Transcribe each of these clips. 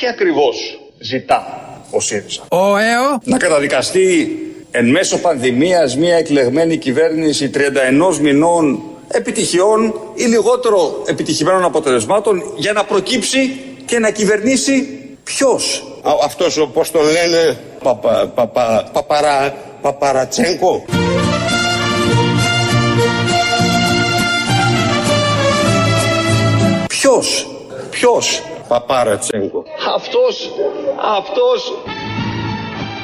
Τι ακριβώς ζητά ο ΣΥΡΙΖΑ. Ο ΕΟ. Να καταδικαστεί εν μέσω πανδημίας μια εκλεγμένη κυβέρνηση 31 μηνών επιτυχιών ή λιγότερο επιτυχημένων αποτελεσμάτων για να προκύψει και να κυβερνήσει ποιος; Αυτός όπως το λένε παπα, παπα, παπαρα, παπαρατσέγκο. Ποιος. Ποιος. Παπαρατσέγκο. Αυτός. Αυτός.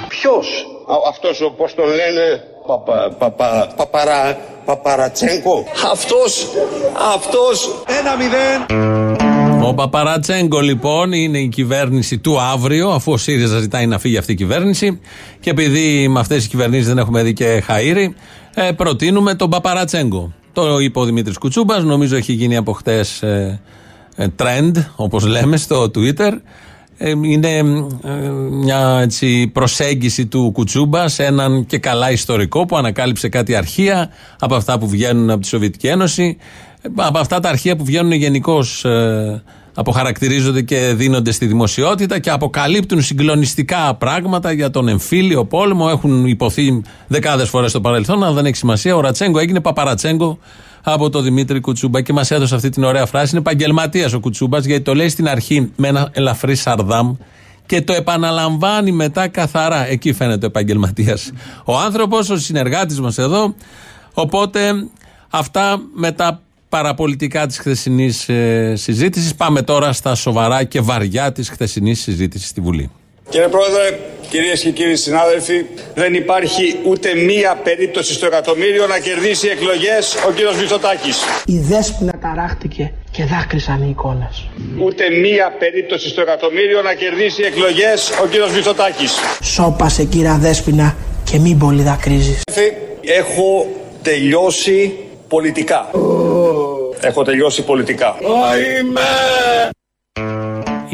Ποιος; Αυτός όπως το λένε παπα, παπα, παπαρα, παπαρατσέγκο. Αυτός. Αυτός. Ένα μηδέν. Ο Παπαρατσέγκο λοιπόν είναι η κυβέρνηση του αύριο, αφού ο ΣΥΡΙΖΑ ζητάει να φύγει αυτή η κυβέρνηση. Και επειδή με αυτές τι κυβερνήσεις δεν έχουμε δει και χαΐρι, ε, προτείνουμε τον Παπαρατσέγκο. Το είπε ο Δημήτρης Κουτσούμπας, νομίζω έχει γίνει από χτες ε, ε, trend, όπως λέμε, στο Twitter. Ε, είναι ε, μια έτσι, προσέγγιση του Κουτσούμπα σε έναν και καλά ιστορικό που ανακάλυψε κάτι αρχεία από αυτά που βγαίνουν από τη Σοβιετική Ένωση, ε, από αυτά τα αρχεία που βγαίνουν γενικώ αποχαρακτηρίζονται και δίνονται στη δημοσιότητα και αποκαλύπτουν συγκλονιστικά πράγματα για τον εμφύλιο πόλεμο. Έχουν υποθεί δεκάδες φορές στο παρελθόν, αλλά δεν έχει σημασία. Ο Ρατσέγκο έγινε παπαρατσέγκο από τον Δημήτρη Κουτσούμπα και μας έδωσε αυτή την ωραία φράση. Είναι επαγγελματίας ο Κουτσούμπας, γιατί το λέει στην αρχή με ένα ελαφρύ σαρδάμ και το επαναλαμβάνει μετά καθαρά. Εκεί φαίνεται ο επαγγελματίας. Ο άνθρωπος, ο συνεργάτης μας εδώ. Οπότε αυτά με τα παραπολιτικά της χθεσινής ε, συζήτησης. Πάμε τώρα στα σοβαρά και βαριά της χθεσινής συζήτησης στη Βουλή. Κύριε Πρόεδρε, κυρίες και κύριοι συνάδελφοι, δεν υπάρχει ούτε μία περίπτωση στο εκατομμύριο να κερδίσει εκλογές ο κύριος Μητσοτάκης. Η δέσποινα ταράχτηκε και δάκρυσαν οι εικόνες. Ούτε μία περίπτωση στο εκατομμύριο να κερδίσει εκλογές ο κύριος Μητσοτάκης. Σώπασε κύρα δέσποινα και μην πολύ δακρύζεις. Έχω τελειώσει πολιτικά. Έχω τελειώσει πολιτικά.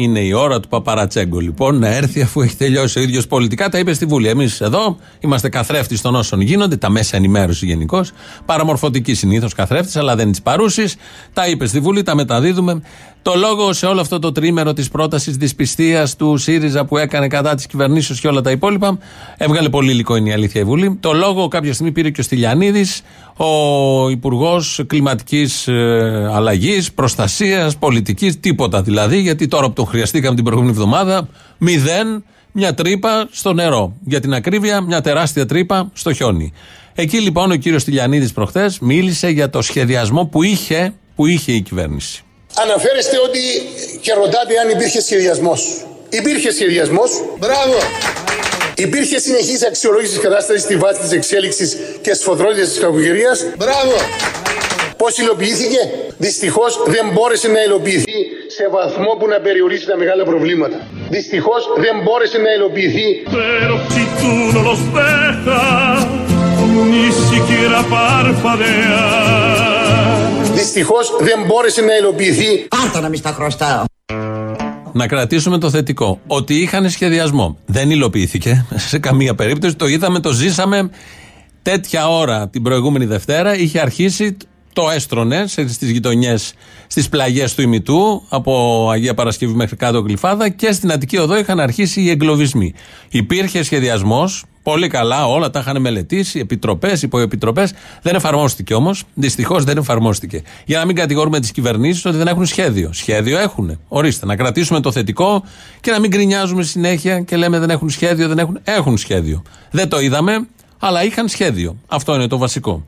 Είναι η ώρα του Παπαρατσέγκο λοιπόν να έρθει αφού έχει τελειώσει ο ίδιος πολιτικά. Τα είπε στη Βουλή. Εμείς εδώ είμαστε καθρέφτης των όσων γίνονται, τα μέσα ενημέρωσης γενικώς. Παραμορφωτική συνήθως καθρέφτης, αλλά δεν είναι τη παρούση. Τα είπε στη Βουλή, τα μεταδίδουμε. Το λόγο σε όλο αυτό το τρίμερο της πρότασης δυσπιστίας του ΣΥΡΙΖΑ που έκανε κατά της κυβερνήσεως και όλα τα υπόλοιπα. Έβγαλε πολύ υλικό, είναι η αλήθεια η Βουλή. Το λόγο κάποια στιγμή πήρε και ο Στυλιανίδης, ο Υπουργός Κλιματικής ε, Αλλαγής, Προστασίας, Πολιτικής, τίποτα δηλαδή, γιατί τώρα που το χρειαστήκαμε την προηγούμενη εβδομάδα, μηδέν, μια τρύπα στο νερό. Για την ακρίβεια, μια τεράστια τρύπα στο χιόνι. Εκεί λοιπόν ο κύριος Στυλιανίδης προχθές μίλησε για το σχεδιασμό που είχε, που είχε η κυβέρνηση. Αναφέρεστε ότι και ρωτάτε αν υπήρχε σχεδιασμός. Υπήρχε σχεδιασμός. Μπράβο. Υπήρχε συνεχής αξιολόγηση της κατάστασης στη βάση της εξέλιξης και σφοδρότητας της κακοκαιρίας. Μπράβο. Πώς υλοποιήθηκε; Δυστυχώς δεν μπόρεσε να υλοποιηθεί σε βαθμό που να περιορίσει τα μεγάλα προβλήματα. Δυστυχώς δεν μπόρεσε να υλοποιηθεί. Pero si tú no los dejas, ni siquiera parpadear. Δυστυχώς δεν μπόρεσε να υλοποιηθεί. Πάρτα να μη στα χρωστάω. Να κρατήσουμε το θετικό. Ότι είχαν σχεδιασμό. Δεν υλοποιήθηκε σε καμία περίπτωση. Το είδαμε, το ζήσαμε τέτοια ώρα την προηγούμενη Δευτέρα. Είχε αρχίσει το έστρωνες στις γειτονιές, στις πλαγιές του ημιτού, από Αγία Παρασκευή μέχρι κάτω Γλυφάδα και στην Αττική Οδό είχαν αρχίσει οι εγκλωβισμοί. Υπήρχε σχεδιασμός, πολύ καλά, όλα τα είχαν μελετήσει, επιτροπές, υποεπιτροπές. Δεν εφαρμόστηκε όμως. Δυστυχώς δεν εφαρμόστηκε. Για να μην κατηγορούμε τις κυβερνήσεις ότι δεν έχουν σχέδιο. Σχέδιο έχουν. Ορίστε, να κρατήσουμε το θετικό και να μην γκρινιάζουμε συνέχεια και λέμε δεν έχουν σχέδιο, δεν έχουν. Έχουν σχέδιο. Δεν το είδαμε, αλλά είχαν σχέδιο. Αυτό είναι το βασικό.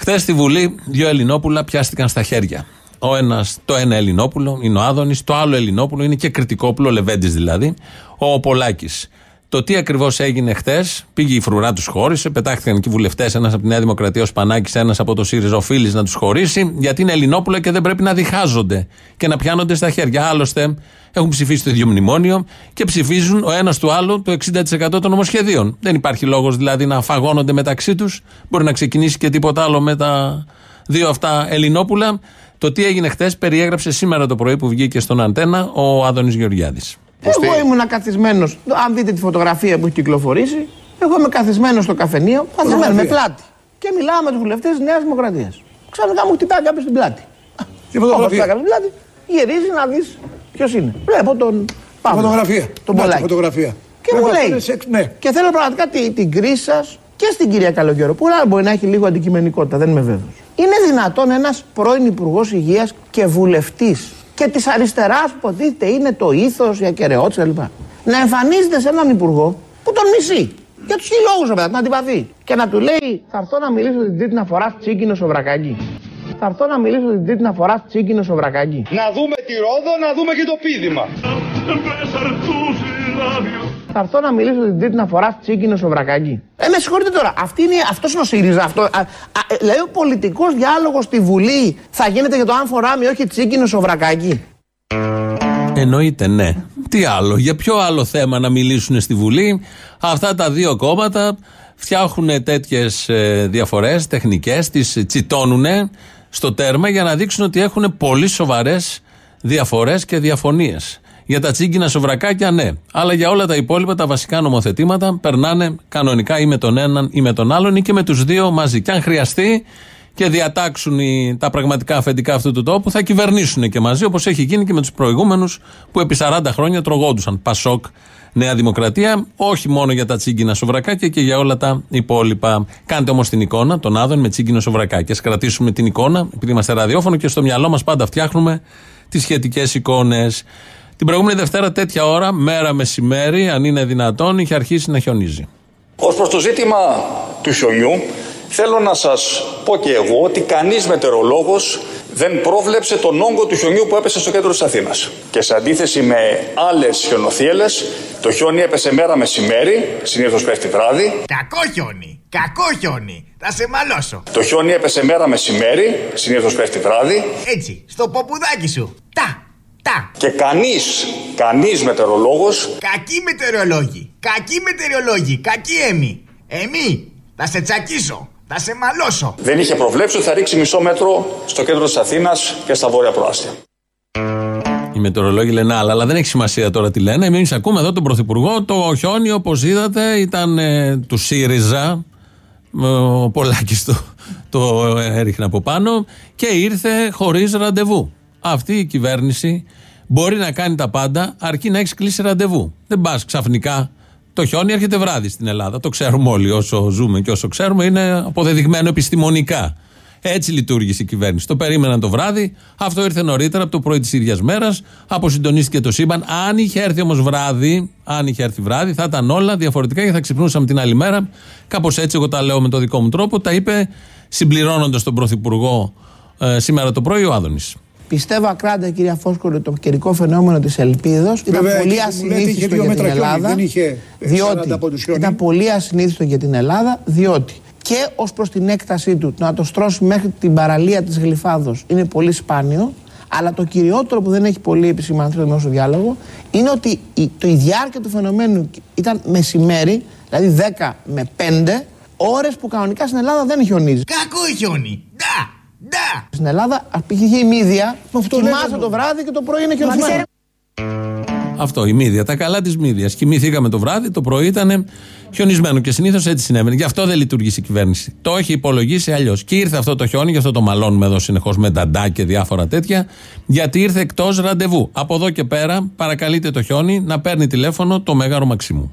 Χθες στη Βουλή, δύο Ελληνόπουλα πιάστηκαν στα χέρια. Ο ένας, το ένα Ελληνόπουλο είναι ο Άδωνης, το άλλο Ελληνόπουλο είναι και κριτικόπουλο, Λεβέντης δηλαδή, ο Πολάκης. Το τι ακριβώς έγινε χθε, πήγε η φρουρά τους χώρισε, πετάχτηκαν εκεί βουλευτές, ένας από τη Νέα Δημοκρατία, ο Σπανάκης, ένας από το ΣΥΡΙΖΑ, ο Φίλης να τους χωρίσει, γιατί είναι Ελληνόπουλα και δεν πρέπει να διχάζονται και να πιάνονται στα χέρια. Άλλωστε, έχουν ψηφίσει το ίδιο μνημόνιο και ψηφίζουν ο ένας του άλλου το 60% των νομοσχεδίων. Δεν υπάρχει λόγος δηλαδή να φαγώνονται μεταξύ τους. Μπορεί να ξεκινήσει και τίποτα άλλο με τα δύο αυτά Ελληνόπουλα. Το τι έγινε χθε περιέγραψε σήμερα το πρωί που βγήκε στον Αντένα ο Άδωνης Γεωργιάδης. Εγώ ήμουν καθισμένος. Αν δείτε τη φωτογραφία που έχει κυκλοφορήσει, εγώ είμαι καθισμένος στο καφενείο, καθισμένος με πλάτη. Και μιλάω με τους βουλευτές της Νέας Δημοκρατίας. Ξαφνικά μου χτυπάει κάποιος στην πλάτη. Τι φωτογραφία. Κάποιος στην πλάτη, γυρίζει να δεις ποιος είναι. Βλέπω τον Παύλο. Φωτογραφία. Τον Να, Πολάκη. φωτογραφία. Και Πρέπει μου να λέει. φέρεις εξ- ναι. Και θέλω πραγματικά την, την κρίση σας και στην κυρία Καλογέρο. Που άλλο μπορεί να έχει λίγο αντικειμενικότητα, δεν είμαι βέβαιος. Είναι δυνατόν ένας πρώην Υπουργός Υγείας και βουλευτής και της αριστεράς που υποτίθεται είναι το ήθος, η ακαιρεότητα κλπ. Να εμφανίζεται σε έναν Υπουργό που τον μισεί. Για τους χιλιόγου, βέβαια, να αντιπαθεί. Και να του λέει, Θα έρθω να μιλήσω την τρίτη να φορά τσίκινο στο βρακάκι. Θα έρθω να μιλήσω την τρίτη να φορά τσίκινο στο βρακάκι. Να δούμε τη Ρόδο, να δούμε και το πίδημα. Besar tus labios. Θα έρθω να μιλήσω την τρίτη να φοράς τσίκινο στο βρακάκι. Ε, με συγχωρείτε τώρα. Αυτή είναι, αυτός είναι ο ΣΥΡΙΖΑ. Αυτό, α, α, ε, δηλαδή ο πολιτικός διάλογος στη Βουλή θα γίνεται για το αν φοράμε ή όχι τσίκινο στο βρακάκι. Εννοείται, ναι. Τι άλλο, για ποιο άλλο θέμα να μιλήσουν στη Βουλή; Αυτά τα δύο κόμματα φτιάχνουν τέτοιες διαφορές τεχνικές, τις τσιτώνουν στο τέρμα για να δείξουν ότι έχουν πολύ σοβαρές διαφορές και διαφωνίες. Για τα τσίγκινα σοβρακάκια, ναι. Αλλά για όλα τα υπόλοιπα, τα βασικά νομοθετήματα περνάνε κανονικά ή με τον έναν ή με τον άλλον ή και με τους δύο μαζί. Και αν χρειαστεί, και διατάξουν οι- τα πραγματικά αφεντικά αυτού του τόπου, θα κυβερνήσουν και μαζί, όπως έχει γίνει και με τους προηγούμενους που επί 40 χρόνια τρογόντουσαν. Πασόκ, Νέα Δημοκρατία, όχι μόνο για τα τσίγκινα σοβρακάκια και για όλα τα υπόλοιπα. Κάντε όμως την εικόνα των Άδων με τσίγκινο σοβρακάκι. Α κρατήσουμε την εικόνα, επειδή είμαστε ραδιόφωνο και στο μυαλό μας πάντα φτιάχνουμε τις σχετικές εικόνες. Την προηγούμενη Δευτέρα, τέτοια ώρα, μέρα μεσημέρι, αν είναι δυνατόν, είχε αρχίσει να χιονίζει. Ως προς το ζήτημα του χιονιού, θέλω να σας πω και εγώ ότι κανείς μετεωρολόγος δεν πρόβλεψε τον όγκο του χιονιού που έπεσε στο κέντρο της Αθήνας. Και σε αντίθεση με άλλες χιονοθύελες, το χιόνι έπεσε μέρα μεσημέρι, συνήθως πέφτει βράδυ. Κακό χιόνι. Κακό χιόνι. Θα σε μαλώσω. Το χιόνι έπεσε μέρα μεσημέρι, συνήθως πέφτει βράδυ. Έτσι, στο ποπουδάκι σου. Τα. Τα. Και κανείς, κανείς μετεωρολόγος Κακοί μετεωρολόγοι. Κακοί μετεωρολόγοι. Κακοί έμι. Εμεί. Θα σε τσακίσω. Θα σε μαλώσω. δεν είχε προβλέψει ότι θα ρίξει μισό μέτρο στο κέντρο της Αθήνας και στα βόρεια προάστια. Οι μετεωρολόγοι λένε άλλα, αλλά δεν έχει σημασία τώρα τι λένε. Εμείς ακούμε εδώ τον Πρωθυπουργό. Το χιόνι, όπως είδατε, ήταν ε, του ΣΥΡΙΖΑ. Ε, Ο Πολάκης το, το έριχνε από πάνω και ήρθε χωρίς ραντεβού. Αυτή η κυβέρνηση μπορεί να κάνει τα πάντα αρκεί να έχεις κλείσει ραντεβού. Δεν πας ξαφνικά. Το χιόνι έρχεται βράδυ στην Ελλάδα. Το ξέρουμε όλοι. Όσο ζούμε και όσο ξέρουμε, είναι αποδεδειγμένο επιστημονικά. Έτσι λειτουργήσε η κυβέρνηση. Το περίμεναν το βράδυ. Αυτό ήρθε νωρίτερα από το πρωί της ίδιας μέρας. Αποσυντονίστηκε το σύμπαν. Αν είχε έρθει όμως βράδυ, αν είχε έρθει βράδυ, θα ήταν όλα διαφορετικά και θα ξυπνούσαμε την άλλη μέρα. Κάπως έτσι, εγώ τα λέω με το δικό μου τρόπο. Τα είπε συμπληρώνοντας τον Πρωθυπουργό ε, σήμερα το πρωί ο Άδωνης. Πιστεύω ακράδαντα, κυρία Φόσκολο, ότι το καιρικό φαινόμενο της Ελπίδος ήταν Βέβαια, πολύ εκεί που μου λέτε, είχε ασυνήθιστο δύο για την μέτρα χιόνι, Ελλάδα. δεν είχε, ε, 40 διότι από τους χιόνι. ήταν πολύ ασυνήθιστο για την Ελλάδα, διότι και ως προς την έκτασή του το να το στρώσει μέχρι την παραλία της Γλυφάδος είναι πολύ σπάνιο. Αλλά το κυριότερο που δεν έχει πολύ επισημανθεί στο δημόσιο διάλογο είναι ότι η, το, η διάρκεια του φαινομένου ήταν μεσημέρι, δηλαδή 10 με 5 ώρες που κανονικά στην Ελλάδα δεν χιονίζει. Κακό χιόνι. Ντα. Ντα. Στην Ελλάδα, π.χ. η μύδια, Αυτός κοιμάσαι λέμε. το βράδυ και το πρωί είναι χιονισμένο. Αυτό, η μύδια, τα καλά της μύδιας. Κοιμηθήκαμε το βράδυ, το πρωί ήταν χιονισμένο και συνήθως έτσι συνέβαινε. Γι' αυτό δεν λειτουργήσε η κυβέρνηση. Το έχει υπολογίσει αλλιώς. Και ήρθε αυτό το χιόνι, γι' αυτό το μαλώνουμε εδώ συνεχώς με νταντά και διάφορα τέτοια, γιατί ήρθε εκτός ραντεβού. Από εδώ και πέρα, παρακαλείτε το χιόνι να παίρνει τηλέφωνο το Μέγαρο Μαξίμου.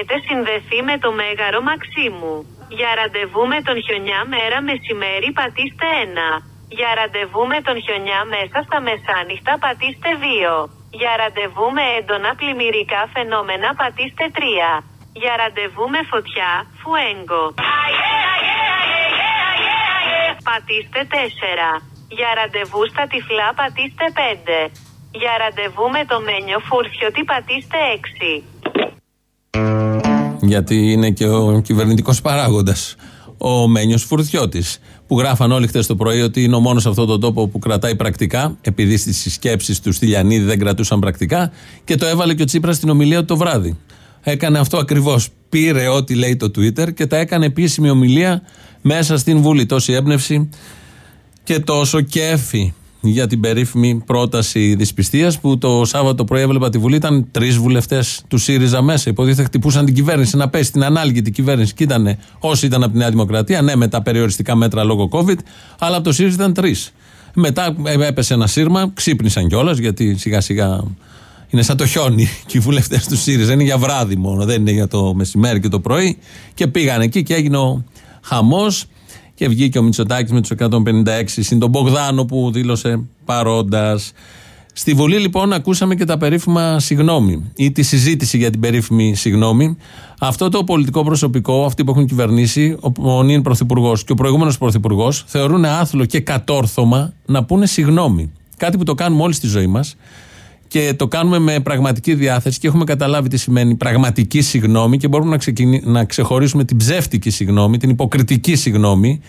Έχετε συνδεθεί με το Μέγαρο Μαξίμου. Για ραντεβού με τον χιονιά μέρα μεσημέρι πατήστε 1. Για ραντεβού με τον χιονιά μέσα στα μεσάνυχτα πατήστε 2. Για ραντεβού με έντονα πλημμυρικά φαινόμενα πατήστε 3. Για ραντεβού με φωτιά, φουέγκο. Πατήστε 4. Για ραντεβού στα τυφλά πατήστε 5. Για ραντεβού με το μένιο φούρφιωτη πατήστε 6. Γιατί είναι και ο κυβερνητικός παράγοντας. Ο Μένιος Φουρτιώτης. Που γράφαν όλοι χτε το πρωί ότι είναι ο μόνος σε αυτόν τον τόπο που κρατάει πρακτικά, επειδή στις συσκέψεις του Στυλιανίδη δεν κρατούσαν πρακτικά, και το έβαλε και ο Τσίπρας στην ομιλία του το βράδυ. Έκανε αυτό ακριβώς. Πήρε ό,τι λέει το Twitter και τα έκανε επίσημη ομιλία μέσα στην Βουλή. Τόση έμπνευση και τόσο κέφι. Για την περίφημη πρόταση δυσπιστίας που το Σάββατο πρωί έβλεπα τη Βουλή. Ήταν τρεις βουλευτές του ΣΥΡΙΖΑ μέσα. Υποτίθεται χτυπούσαν την κυβέρνηση να πέσει την ανάλγη την κυβέρνηση. Και ήταν όσοι ήταν από τη Νέα Δημοκρατία, ναι, με τα περιοριστικά μέτρα λόγω COVID, αλλά από το ΣΥΡΙΖΑ ήταν τρεις. Μετά έπεσε ένα σύρμα, ξύπνησαν κιόλας γιατί σιγά σιγά είναι σαν το χιόνι και οι βουλευτές του ΣΥΡΙΖΑ είναι για βράδυ μόνο, δεν είναι για το μεσημέρι και το πρωί. Και πήγαν εκεί και έγινε ο χαμός. Και βγήκε ο Μητσοτάκης με τους 156 συν τον Μπογδάνο που δήλωσε παρόντας. Στη Βουλή λοιπόν ακούσαμε και τα περίφημα συγγνώμη ή τη συζήτηση για την περίφημη συγγνώμη. Αυτό το πολιτικό προσωπικό, αυτοί που έχουν κυβερνήσει, ο νυν πρωθυπουργός και ο προηγούμενος πρωθυπουργός, θεωρούν άθλο και κατόρθωμα να πούνε συγγνώμη. Κάτι που το κάνουμε όλοι στη ζωή μας και το κάνουμε με πραγματική διάθεση και έχουμε καταλάβει τι σημαίνει πραγματική συγγνώμη και μπορούμε να, ξεκινη... να ξεχωρίσουμε την ψεύτικη συγγνώμη, την υποκριτική συγγνώμη,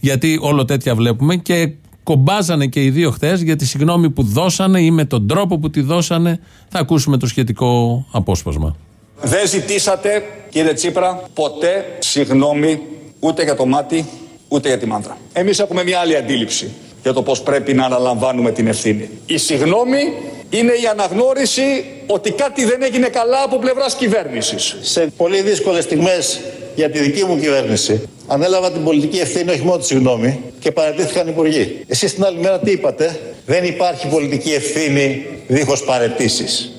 γιατί όλο τέτοια βλέπουμε και κομπάζανε και οι δύο χθες για τη συγγνώμη που δώσανε ή με τον τρόπο που τη δώσανε. Θα ακούσουμε το σχετικό απόσπασμα. Δεν ζητήσατε, κύριε Τσίπρα, ποτέ συγγνώμη ούτε για το μάτι, ούτε για τη μάντρα. Εμείς έχουμε μια άλλη αντίληψη για το πώς πρέπει να αναλαμβάνουμε την ευθύνη. Η συγγνώμη είναι η αναγνώριση ότι κάτι δεν έγινε καλά από πλευράς κυβέρνησης. Σε πολύ δύσκολες στιγμές για τη δική μου κυβέρνηση ανέλαβα την πολιτική ευθύνη όχι μόνο τη συγγνώμη και παρατήθηκαν υπουργοί. Εσείς την άλλη μέρα τι είπατε, δεν υπάρχει πολιτική ευθύνη δίχως παρετήσεις.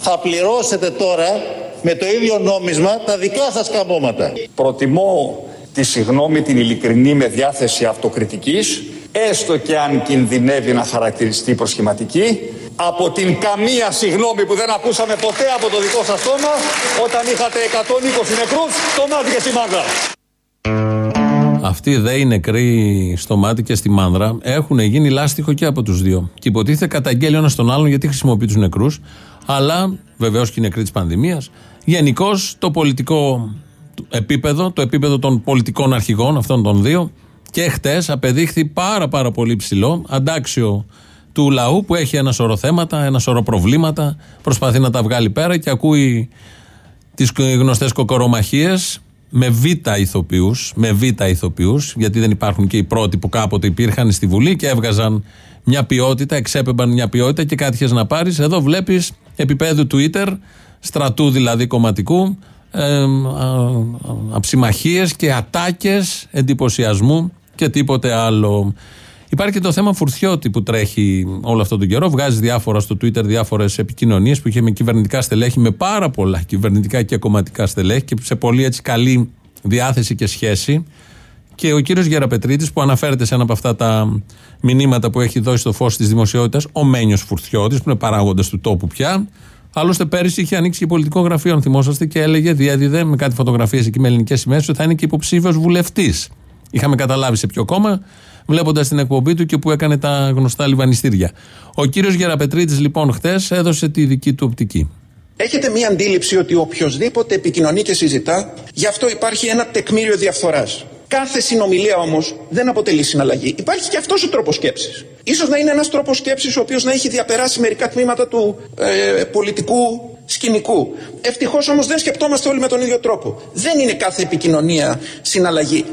Θα πληρώσετε τώρα με το ίδιο νόμισμα τα δικά σας καμώματα. Προτιμώ τη συγγνώμη την ειλικρινή με διάθεση αυτοκριτικής έστω και αν κινδυνεύει να χαρακτηριστεί προσχηματική, από την καμία συγνώμη που δεν ακούσαμε ποτέ από το δικό σας στόμα όταν είχατε 120 νεκρούς στο μάτι και στη μάνδρα. Αυτοί οι νεκροί στο μάτι και στη μάνδρα έχουν γίνει λάστιχο και από τους δύο. Και υποτίθεται καταγγέλει ο ένας τον άλλον γιατί χρησιμοποιεί τους νεκρούς, αλλά βεβαίως και οι νεκροί της πανδημίας. Γενικώς το πολιτικό επίπεδο, το επίπεδο των πολιτικών αρχηγών αυτών των δύο, και χτες απεδείχθη πάρα πάρα πολύ ψηλό, αντάξιο του λαού που έχει ένα σωρό θέματα, ένα σωρό προβλήματα, προσπαθεί να τα βγάλει πέρα και ακούει τις γνωστές κοκορομαχίες με β' ηθοποιούς, με β' ηθοποιούς, γιατί δεν υπάρχουν και οι πρώτοι που κάποτε υπήρχαν στη Βουλή και έβγαζαν μια ποιότητα, εξέπεμπαν μια ποιότητα και κάτι να πάρεις. Εδώ βλέπεις επίπεδου Twitter, στρατού δηλαδή κομματικού, ε, αψιμαχίες και ατάκες εντυπωσιασμού και τίποτε άλλο. Υπάρχει και το θέμα Φουρτιώτη που τρέχει όλο αυτόν τον καιρό. Βγάζει διάφορα στο Twitter διάφορες επικοινωνίες που είχε με κυβερνητικά στελέχη, με πάρα πολλά κυβερνητικά και κομματικά στελέχη και σε πολύ έτσι καλή διάθεση και σχέση. Και ο κύριος Γεραπετρίτης, που αναφέρεται σε ένα από αυτά τα μηνύματα που έχει δώσει στο φως της δημοσιότητας, ο Μένιος Φουρτιώτης, που είναι παράγοντας του τόπου πια. Άλλωστε, πέρυσι είχε ανοίξει και πολιτικό γραφείο, αν θυμόσαστε, και έλεγε, διέδιδε με κάτι φωτογραφίες εκεί με ελληνικές σημαίες, ότι θα είναι και υποψήφιος βουλευτής. Είχαμε καταλάβει σε ποιο κόμμα, βλέποντας την εκπομπή του και που έκανε τα γνωστά λιβανιστήρια. Ο κύριος Γεραπετρίτης, λοιπόν, χθες έδωσε τη δική του οπτική. Έχετε μία αντίληψη ότι οποιοδήποτε επικοινωνεί και συζητά, γι' αυτό υπάρχει ένα τεκμήριο διαφθοράς. Κάθε συνομιλία όμως δεν αποτελεί συναλλαγή. Υπάρχει και αυτός ο τρόπος σκέψης. σω να είναι ένας τρόπος σκέψης ο οποίος να έχει διαπεράσει μερικά τμήματα του ε, πολιτικού σκηνικού. Ευτυχώς όμως δεν σκεπτόμαστε όλοι με τον ίδιο τρόπο. Δεν είναι κάθε επικοινωνία συναλλαγή.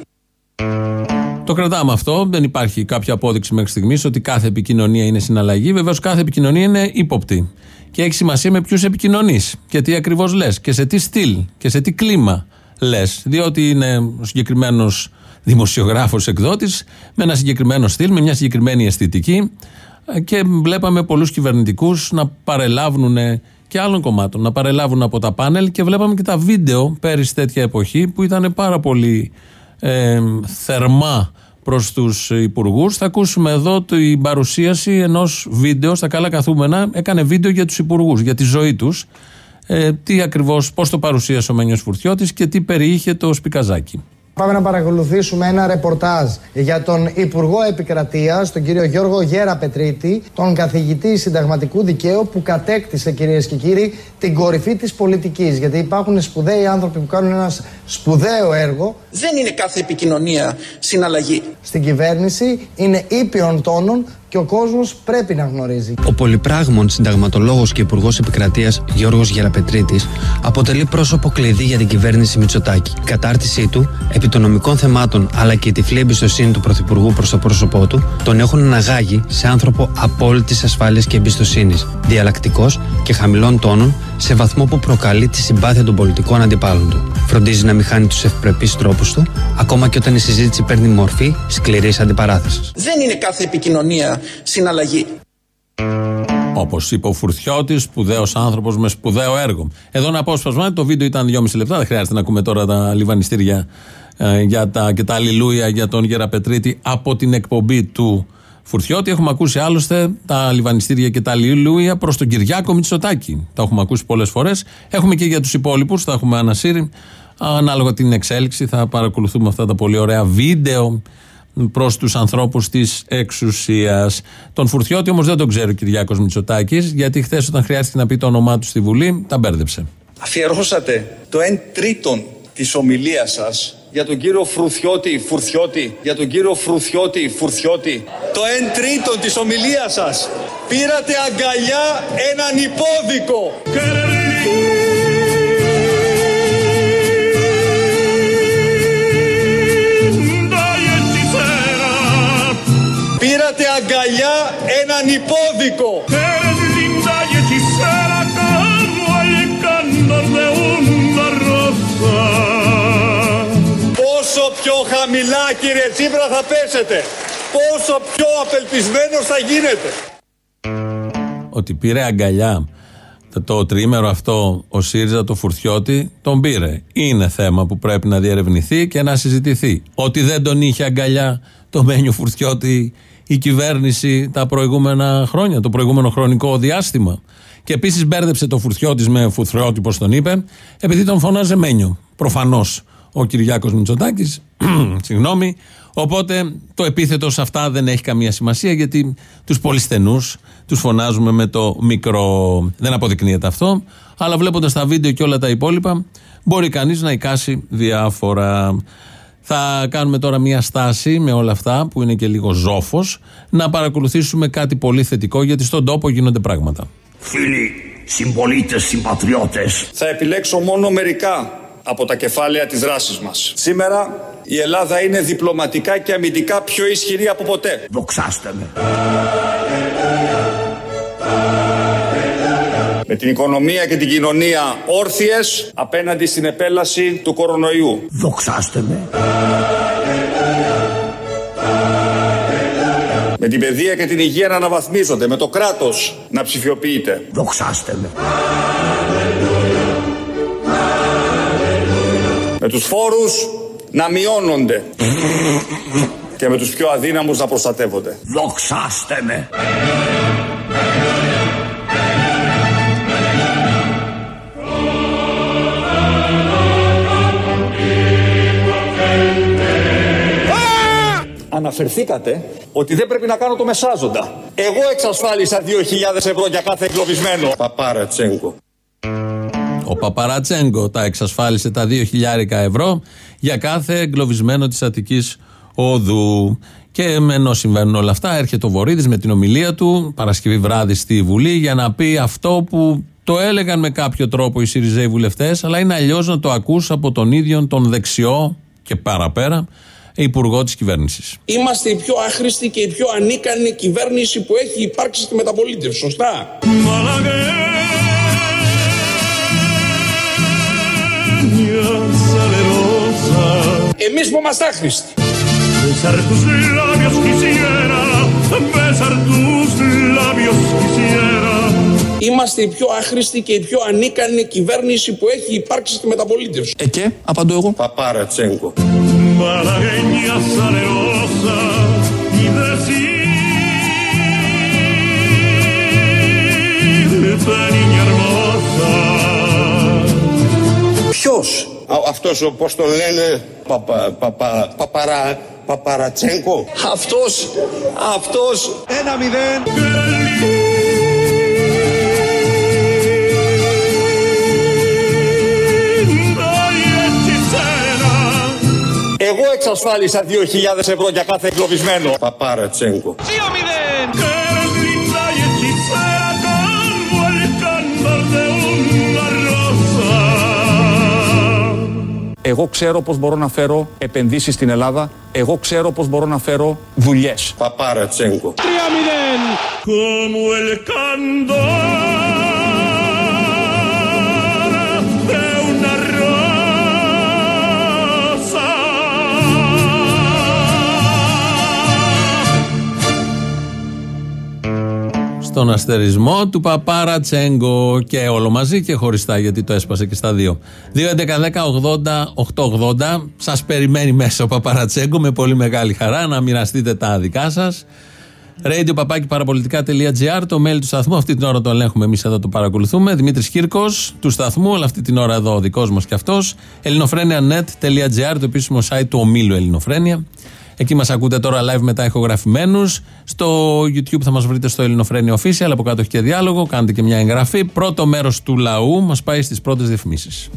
Το κρατάμε αυτό. Δεν υπάρχει κάποια απόδειξη μέχρι στιγμής ότι κάθε επικοινωνία είναι συναλλαγή. Βεβαίως κάθε επικοινωνία είναι ύποπτη. Και έχει σημασία με ποιους επικοινωνείς και τι ακριβώς λες και σε τι στυλ και σε τι κλίμα λες. Διότι είναι ο συγκεκριμένος δημοσιογράφος εκδότης με ένα συγκεκριμένο στυλ, με μια συγκεκριμένη αισθητική. Και βλέπαμε πολλούς κυβερνητικούς να παρελάβουν και άλλων κομμάτων, να παρελάβουν από τα πάνελ και βλέπαμε και τα βίντεο πέρυσι τέτοια εποχή που ήταν πάρα πολύ ε, θερμά προς τους υπουργούς. Θα ακούσουμε εδώ την παρουσίαση ενός βίντεο στα καλά καθούμενα. Έκανε βίντεο για τους υπουργούς, για τη ζωή τους. Ε, τι ακριβώς, πώς το παρουσίασε ο Μένιος Φουρτιώτης και τι περιείχε το σπικαζάκι. Πάμε να παρακολουθήσουμε ένα ρεπορτάζ για τον Υπουργό Επικρατείας, τον κύριο Γιώργο Γέρα Πετρίτη, τον καθηγητή συνταγματικού δικαίου που κατέκτησε, κυρίες και κύριοι, την κορυφή της πολιτικής. Γιατί υπάρχουν σπουδαίοι άνθρωποι που κάνουν ένα σπουδαίο έργο. Δεν είναι κάθε επικοινωνία συναλλαγή. Στην κυβέρνηση είναι ήπιον τόνων και ο κόσμος πρέπει να γνωρίζει. Ο πολυπράγμων συνταγματολόγος και υπουργός Επικρατείας Γιώργος Γεραπετρίτης αποτελεί πρόσωπο κλειδί για την κυβέρνηση Μητσοτάκη. Η κατάρτισή του επί των νομικών θεμάτων αλλά και η τυφλή εμπιστοσύνη του Πρωθυπουργού προς το πρόσωπό του τον έχουν αναγάγει σε άνθρωπο απόλυτης ασφάλειας και εμπιστοσύνης, διαλλακτικός και χαμηλών τόνων σε βαθμό που προκαλεί τη συμπάθεια των πολιτικών αντιπάλων του. Φροντίζει να μην χάνει τους ευπρεπείς τρόπους του, ακόμα και όταν η συζήτηση παίρνει μορφή σκληρής αντιπαράθεσης. Δεν είναι κάθε επικοινωνία συναλλαγή. Όπως είπε ο Φουρτιώτης, σπουδαίος άνθρωπος με σπουδαίο έργο. Εδώ ένα απόσπασμα, το βίντεο ήταν 2,5 λεπτά, δεν χρειάζεται να ακούμε τώρα τα λιβανιστήρια ε, για τα, και τα αλληλούια για τον Γεραπετρίτη από την εκπομπή του Φουρτιώτη. Έχουμε ακούσει άλλωστε τα λιβανιστήρια και τα αλληλούια προς τον Κυριάκο Μητσοτάκη. Τα έχουμε ακούσει πολλές φορές. Έχουμε και για τους υπόλοιπους, τα έχουμε ανασύρει. Ανάλογα την εξέλιξη, θα παρακολουθούμε αυτά τα πολύ ωραία βίντεο προς τους ανθρώπους της εξουσίας. Τον Φουρτιώτη όμως δεν τον ξέρει ο Κυριάκος Μητσοτάκης, γιατί χθες όταν χρειάστηκε να πει το όνομά του στη Βουλή, τα μπέρδεψε. Αφιερώσατε το 1 τρίτον της ομιλίας σας για τον κύριο Φρουθιώτη, Φουρθιώτη, για τον κύριο Φρουθιώτη, Φουρθιώτη. Το 1 τρίτον της ομιλίας σας. Πήρατε αγκαλιά έναν υπόδικο. Πήρατε αγκαλιά έναν υπόδικο. Πιο χαμηλά κύριε Τσίπρα θα πέσετε. Πόσο πιο απελπισμένος θα γίνετε. Ότι πήρε αγκαλιά το τρίμερο αυτό ο ΣΥΡΙΖΑ το Φουρτιώτη τον πήρε. Είναι θέμα που πρέπει να διερευνηθεί και να συζητηθεί. Ότι δεν τον είχε αγκαλιά το Μένιο Φουρτιώτη η κυβέρνηση τα προηγούμενα χρόνια, το προηγούμενο χρονικό διάστημα. Και επίσης μπέρδεψε το Φουρτιώτης με Φουρτιώτη, πώ τον είπε, επειδή τον φωνάζε Μένιο. Προφανώς ο Κυριάκος Μητσοτάκης. Συγγνώμη. Οπότε το επίθετο σε αυτά δεν έχει καμία σημασία γιατί τους πολύ στενούς τους φωνάζουμε με το μικρό. Δεν αποδεικνύεται αυτό. Αλλά βλέποντας τα βίντεο και όλα τα υπόλοιπα, μπορεί κανείς να εικάσει διάφορα. Θα κάνουμε τώρα μια στάση με όλα αυτά που είναι και λίγο ζόφος να παρακολουθήσουμε κάτι πολύ θετικό γιατί στον τόπο γίνονται πράγματα. Φίλοι, συμπολίτες, συμπατριώτες. Θα επιλέξω μόνο μερικά από τα κεφάλαια της δράσης μας. Σήμερα η Ελλάδα είναι διπλωματικά και αμυντικά πιο ισχυρή από ποτέ. Δοξάστε με. Με την οικονομία και την κοινωνία όρθιες απέναντι στην επέλαση του κορονοϊού. Δοξάστε με. Με την παιδεία και την υγεία να αναβαθμίζονται, με το κράτος να ψηφιοποιείται. Δοξάστε με. Με τους φόρους να μειώνονται και με τους πιο αδύναμους να προστατεύονται. Δοξάστε με. Αναφερθήκατε ότι δεν πρέπει να κάνω το μεσάζοντα. Εγώ εξασφάλισα 2.000 ευρώ για κάθε εγκλωβισμένο. Παπάρα Τσέγκο. Ο Παπαρατσέγκο τα εξασφάλισε τα 2.000 ευρώ για κάθε εγκλωβισμένο της Αττικής Οδού. Και ενώ συμβαίνουν όλα αυτά, έρχεται ο Βορύδης με την ομιλία του Παρασκευή βράδυ στη Βουλή για να πει αυτό που το έλεγαν με κάποιο τρόπο οι Σιριζέοι βουλευτές, αλλά είναι αλλιώς να το ακούς από τον ίδιο τον δεξιό και παραπέρα υπουργό της κυβέρνησης. Είμαστε η πιο άχρηστη και η πιο ανίκανη κυβέρνηση που έχει υπάρξει στη μεταπολίτευση. Σωστά; Εμείς που είμαστε άχρηστοι. Besar tus labios quisiera, besar tus labios quisiera. Είμαστε η πιο άχρηστη και η πιο ανίκανη κυβέρνηση που έχει υπάρξει στη μεταπολίτευση. Ε και, απαντώ εγώ. Παπάρα Τσέγκο. Malagueña salerosa y decirte αυτός ο, πώς τον λένε, παπα, παπα, παπαρά, παπαρατσέγκο. Αυτός, αυτός. Ένα μηδέν. Εγώ εξασφάλισα 2.000 ευρώ για κάθε εγκλωβισμένο. Παπάρα Τσέγκο. 2-0. Εγώ ξέρω πώς μπορώ να φέρω επενδύσεις στην Ελλάδα. Εγώ ξέρω πώς μπορώ να φέρω δουλειές. Παπάρα Τσέγκο. 3-0 Στον αστερισμό του Παπάρα Τσέγκο και όλο μαζί και χωριστά γιατί το έσπασε και στα δύο. 2.11.10.80.880 Σας περιμένει μέσα ο Παπάρα Τσέγκο με πολύ μεγάλη χαρά να μοιραστείτε τα δικά σας. Radio παπάκι παραπολιτικά.gr, το mail του σταθμού. Αυτή την ώρα το ελέγχουμε εμείς εδώ το παρακολουθούμε. Δημήτρης Κύρκος του σταθμού, αλλά αυτή την ώρα εδώ ο δικός μας κι αυτός. ελληνοφρένια.net.gr, το επίσημο site του ομίλου Ελληνοφρένια. Εκεί μας ακούτε τώρα live μετά ηχογραφημένους. Στο YouTube θα μας βρείτε στο Ελληνοφρένια Official. Από κάτω έχει και διάλογο. Κάντε και μια εγγραφή. Πρώτο μέρος του λαού μας πάει στις πρώτες διαφημίσεις.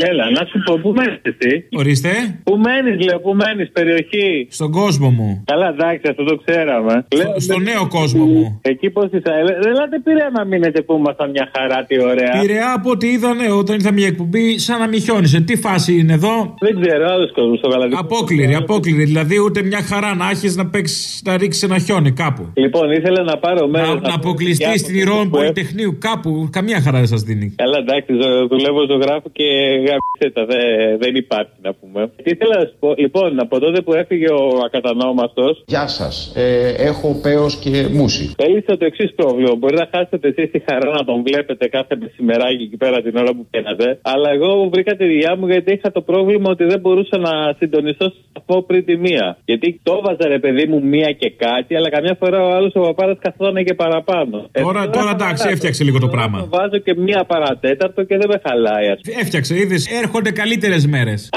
Έλα, να σου πω, πού μένεις εσύ; Ορίστε. Πού μένεις, λέω, πού μένεις, περιοχή; Στον κόσμο μου. Καλά, εντάξει, αυτό το ξέραμε. Στο, στο νέο κόσμο μου. Εκεί πώς είσαι. Ε, Ελάτε πειραιά να μείνετε που ήμασταν μια χαρά, τι ωραία. Πειραιά από ό,τι είδανε όταν ήρθα μια εκπομπή, σαν να μην χιόνισε. Τι φάση είναι εδώ; Δεν ξέρω, άλλος κόσμος στο γαλατικό. Απόκληρη, απόκληρη. Δηλαδή ούτε μια χαρά να έχεις να παίξεις, να ρίξεις ένα χιόνι κάπου. Λοιπόν, ήθελα να πάρω μέρος. Να, να αποκλειστείς στην ηρών Πολυτεχνείου κάπου. Καμία χαρά δεν σας δίνει. Καλά, εντάξει, ζω- δουλεύω ζωγράφο και γαμπίσετε, δεν, δεν υπάρχει να πούμε. Τι ήθελα να σου πω, λοιπόν, από τότε που έφυγε ο ακατανόμαστο. Γεια σας. Ε, έχω πέος και μουσι. Έλυσα το εξής πρόβλημα. Μπορεί να χάσετε εσείς τη χαρά να τον βλέπετε κάθε μεσημεράκι εκεί πέρα την ώρα που πένατε. Αλλά εγώ βρήκα τη δουλειά μου γιατί είχα το πρόβλημα ότι δεν μπορούσα να συντονιστώ στο σταθμό πριν τη μία. Γιατί το έβαζα ρε παιδί μου μία και κάτι, αλλά καμιά φορά ο άλλος ο παπάρας καθόταν και παραπάνω. Τώρα, Ε, τώρα εντάξει, έφτιαξε λίγο το πράγμα. το βάζω και μία παρατέταρτο και δεν με χαλάει. ας πούμε. Έφτιαξε, είδες, έρχονται καλύτερες μέρες.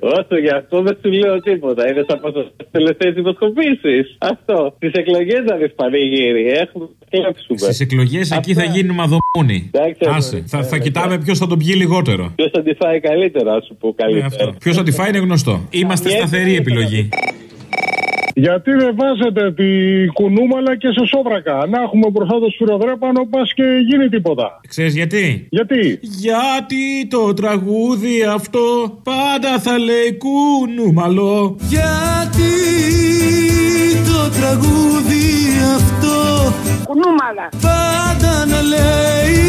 Όσο γι' αυτό δεν σου λέω τίποτα. Είναι σαν πόσο τελευταίες δημοσκοπήσεις. Αυτό. Τι εκλογές να δεις πανηγύρι. Έχουμε κλέψουμε. Στις εκλογές εκεί θα γίνουμε μαδομούνι. Άσε, θα, θα κοιτάμε ποιος θα τον πιει λιγότερο. Ποιος θα τη φάει καλύτερα, ας σου πω καλύτερα. Ποιος θα τη φάει είναι γνωστό. Είμαστε σταθερή επιλογή. Γιατί δεν βάζετε τη κουνούμαλα και σε σόβρακα. Να έχουμε μπροστά το σφυροδρέπανο, πας και γίνει τίποτα. Ξέρεις γιατί; Γιατί; Γιατί το τραγούδι αυτό πάντα θα λέει κουνούμαλο. Γιατί το τραγούδι αυτό Κουνούμαλα πάντα να λέει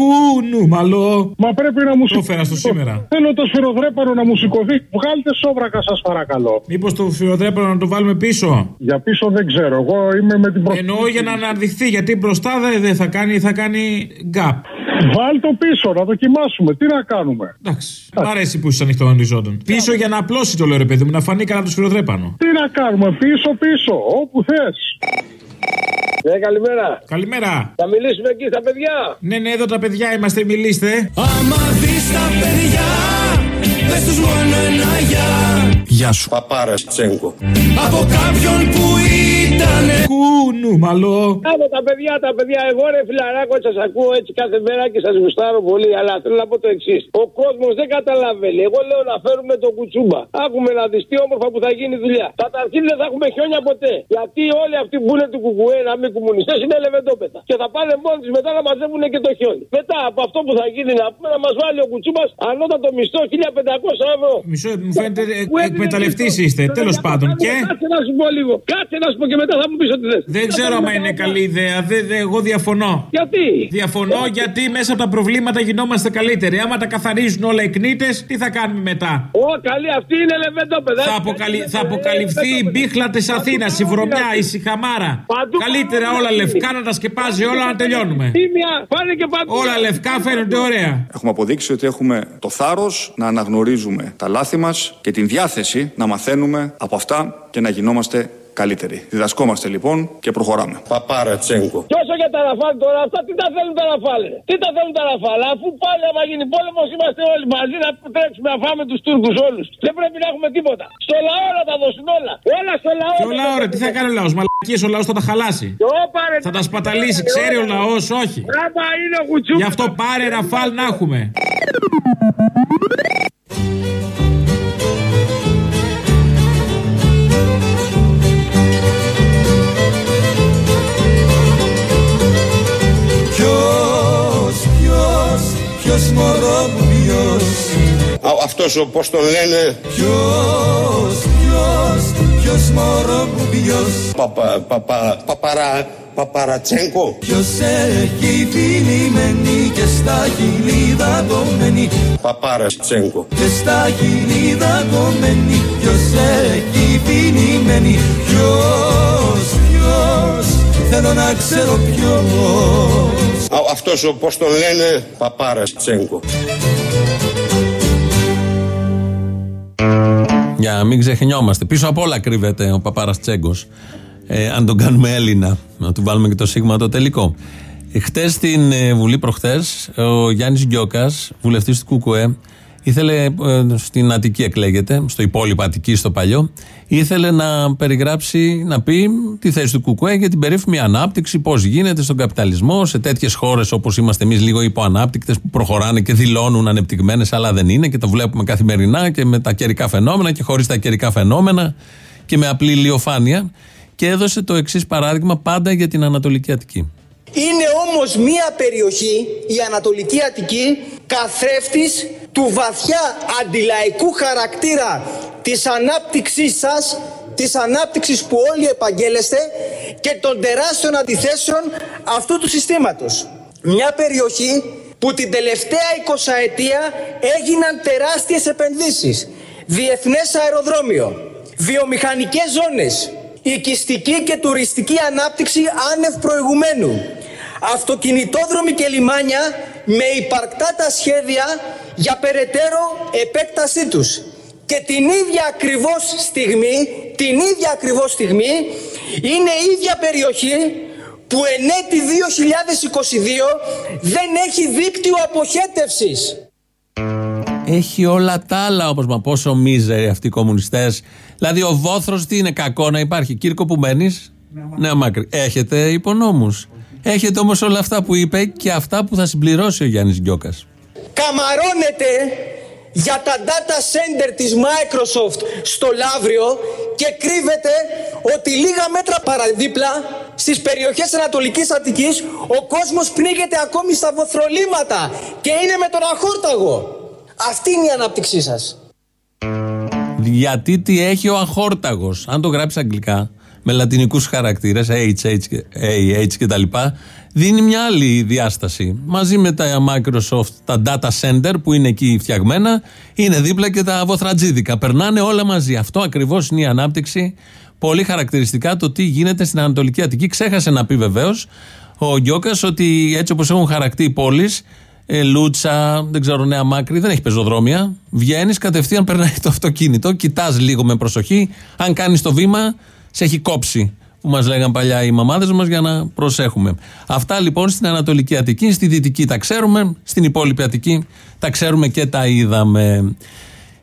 Κουνούμαλο. Μα πρέπει να μου Το φέρα στο σήμερα. Θέλω το σφυροδρέπανο να μου σηκωθεί. Βγάλτε σόβρακα, σας παρακαλώ. Μήπως το φιοδρέπανο να το βάλουμε πίσω; Για πίσω δεν ξέρω. Εγώ είμαι με την προθυμία. Εννοώ για να αναδειχθεί, γιατί μπροστά δεν δεν θα κάνει, θα κάνει γκάπ. Βάλ το πίσω, να δοκιμάσουμε. Τι να κάνουμε; Εντάξει. Μ' αρέσει που είσαι ανοιχτό οριζόντων. Πίσω για να απλώσει το λέω ρε παιδί μου, να φανεί καλά το σφυροδρέπανο. Τι να κάνουμε, πίσω, πίσω, όπου θες. Ναι, καλημέρα. Καλημέρα. Θα μιλήσουμε εκεί στα παιδιά. Ναι, ναι, εδώ τα παιδιά είμαστε, μιλήστε. Άμα δεις τα παιδιά Πες τους μόνο ένα γεια Γεια σου. Παπάρα Τσέγκο. Από κάποιον που ήταν Κουνούμαλο. Από τα παιδιά, τα παιδιά, εγώ ρε φιλαράκο, σας ακούω έτσι κάθε μέρα και σας γουστάρω πολύ. Αλλά θέλω να πω το εξής. Ο κόσμος δεν καταλαβαίνει. Εγώ λέω να φέρουμε τον κουτσούμπα. Άκουμε να δεις τι όμορφα που θα γίνει η δουλειά. Καταρχήν δεν θα έχουμε χιόνια ποτέ. Γιατί όλοι αυτοί που είναι του κουκουέ να μην κομμουνιστέ είναι λεβεντόπετα. Και θα πάνε μόνοι τους μετά να μαζεύουν και το χιόνι. Μετά από αυτό που θα γίνει να πούμε να μας βάλει ο κουτσούμπας ανώτατο μισθό 1500 ευρώ. Μισό, μου φαίνεται εκμεταλλευτής είστε. Τέλος πάντων. Και; Κάτσε να σου πω λίγο. Κάτσε να σου πω και μετά θα μου πεις ότι δεν. Δεν ξέρω αν είναι καλή ιδέα. Δεν, δεν- εγώ διαφωνώ. Γιατί; Διαφωνώ γιατί; μέσα από τα προβλήματα γινόμαστε καλύτεροι. Άμα τα καθαρίζουν όλα οι κνήτες, τι θα κάνουμε μετά; Ω, καλή αυτή είναι λεβεντόπεδα. Θα, αποκαλυ... θα αποκαλυφθεί η μπίχλα της Αθήνας, η βρωμιά, η σιχαμάρα. Καλύτερα όλα λευκά να τα σκεπάζει όλα να τελειώνουμε. Τίμια, πάνε και παντού. Όλα λευκά φαίνονται ωραία. Έχουμε αποδείξει ότι έχουμε το θάρρος να αναγνωρίζουμε τα λάθη μας και την διάθεση να μαθαίνουμε από αυτά και να γινόμαστε καλύτεροι. Διδασκόμαστε λοιπόν και προχωράμε. Παπάρα Τσέγκο. Και όσο για τα ραφάλ τώρα, αυτά τι τα θέλουν τα ραφάλ. ρε; Τι τα θέλουν τα ραφάλ, αφού πάλι άμα γίνει πόλεμος είμαστε όλοι μαζί να τρέξουμε να φάμε τους Τούρκους όλους. Δεν πρέπει να έχουμε τίποτα. Στο λαό να τα δώσουν όλα. Όλα στο λαό. Και ο λαό, ρε, τι θα κάνει ο λαός. Μαλακίες ο λαός θα τα χαλάσει. Όπα, ρε, Θα τα σπαταλήσει, ξέρει ο λαός, όχι. Άμα είναι ο κουτσούμπας. Γι' αυτό πάρε ραφάλ να έχουμε. Ποιος, ποιος, ποιος μωρό μου ποιος. Αυτός ο, πώς τον λένε, Ποιος, ποιος, ποιος μωρό μου ποιος; Παπα, παπα, παπαρά, παπαρατσέγκο. Ποιος έχει φιλημένη και στα χιλίδα κομμένη Παπαρατσέγκο. Και στα χιλίδα κομμένη Ποιος έχει φιλημένη Ποιος, ποιος; Θέλω να ξέρω ποιος Α, αυτός ο, πώς τον λένε, παπαρατσέγκο. Για να μην ξεχνιόμαστε. Πίσω απ' όλα κρύβεται ο Παπάρας Τσέγκος. Ε, αν τον κάνουμε Έλληνα, να του βάλουμε και το σίγμα το τελικό. Χτες στην ε, Βουλή, προχθές, ο Γιάννης Γκιόκας, βουλευτής του ΚΚΕ, ήθελε, ε, στην Αττική εκλέγεται, στο υπόλοιπο Αττική, στο παλιό, ήθελε να περιγράψει, να πει τη θέση του ΚΚΕ για την περίφημη ανάπτυξη, πώς γίνεται στον καπιταλισμό, σε τέτοιες χώρες όπως είμαστε εμείς, λίγο υποανάπτυκτες, που προχωράνε και δηλώνουν ανεπτυγμένες, αλλά δεν είναι και το βλέπουμε καθημερινά και με τα καιρικά φαινόμενα και χωρίς τα καιρικά φαινόμενα και με απλή ηλιοφάνεια. Και έδωσε το εξής παράδειγμα πάντα για την Ανατολική Αττική. Είναι όμως μία περιοχή, η Ανατολική Αττική, καθρέφτης του βαθιά αντιλαϊκού χαρακτήρα της ανάπτυξής σας, της ανάπτυξης που όλοι επαγγέλλεστε και των τεράστιων αντιθέσεων αυτού του συστήματος. Μια περιοχή που την τελευταία 20 ετία έγιναν τεράστιες επενδύσεις. Διεθνές αεροδρόμιο, βιομηχανικές ζώνες, οικιστική και τουριστική ανάπτυξη άνευ προηγουμένου. Αυτοκινητόδρομοι και λιμάνια με υπαρκτά τα σχέδια για περαιτέρω επέκτασή τους. Και την ίδια ακριβώς στιγμή, την ίδια ακριβώς στιγμή, είναι η ίδια περιοχή που εν έτη 2022 δεν έχει δίκτυο αποχέτευσης. Έχει όλα τα άλλα όπως μα πόσο μίζεροι αυτοί οι κομμουνιστές. Δηλαδή ο βόθρος τι είναι κακό να υπάρχει; Κύρκο που μένεις; Ναι, μάκρυ. Έχετε υπονόμους. Έχετε όμως όλα αυτά που είπε και αυτά που θα συμπληρώσει ο Γιάννης Γκιόκας. Καμαρώνεται για τα data center της Microsoft στο Λαύριο και κρύβεται ότι λίγα μέτρα παραδίπλα στις περιοχές Ανατολικής Αττικής ο κόσμος πνίγεται ακόμη στα βοθρολίματα και είναι με τον αχόρταγο. Αυτή είναι η ανάπτυξή σας. Γιατί τι έχει ο αχόρταγος. Αν το γράψεις αγγλικά, με λατινικούς χαρακτήρες, H, H, A, H κτλ., δίνει μια άλλη διάσταση. Μαζί με τα Microsoft, τα data center που είναι εκεί φτιαγμένα, είναι δίπλα και τα βοθρατζίδικα. Περνάνε όλα μαζί. Αυτό ακριβώς είναι η ανάπτυξη. Πολύ χαρακτηριστικά το τι γίνεται στην Ανατολική Αττική. Ξέχασε να πει βεβαίως ο Γκιόκα ότι έτσι όπως έχουν χαρακτεί οι πόλεις, ε, Λούτσα, δεν ξέρω, Νέα Μάκρη, δεν έχει πεζοδρόμια. Βγαίνεις, κατευθείαν περνάει το αυτοκίνητο, κοιτάς λίγο με προσοχή. Αν κάνεις το βήμα, σε έχει κόψει. Που μας λέγαν παλιά οι μαμάδες μας για να προσέχουμε. Αυτά λοιπόν στην Ανατολική Αττική, στη Δυτική τα ξέρουμε, στην υπόλοιπη Αττική τα ξέρουμε και τα είδαμε.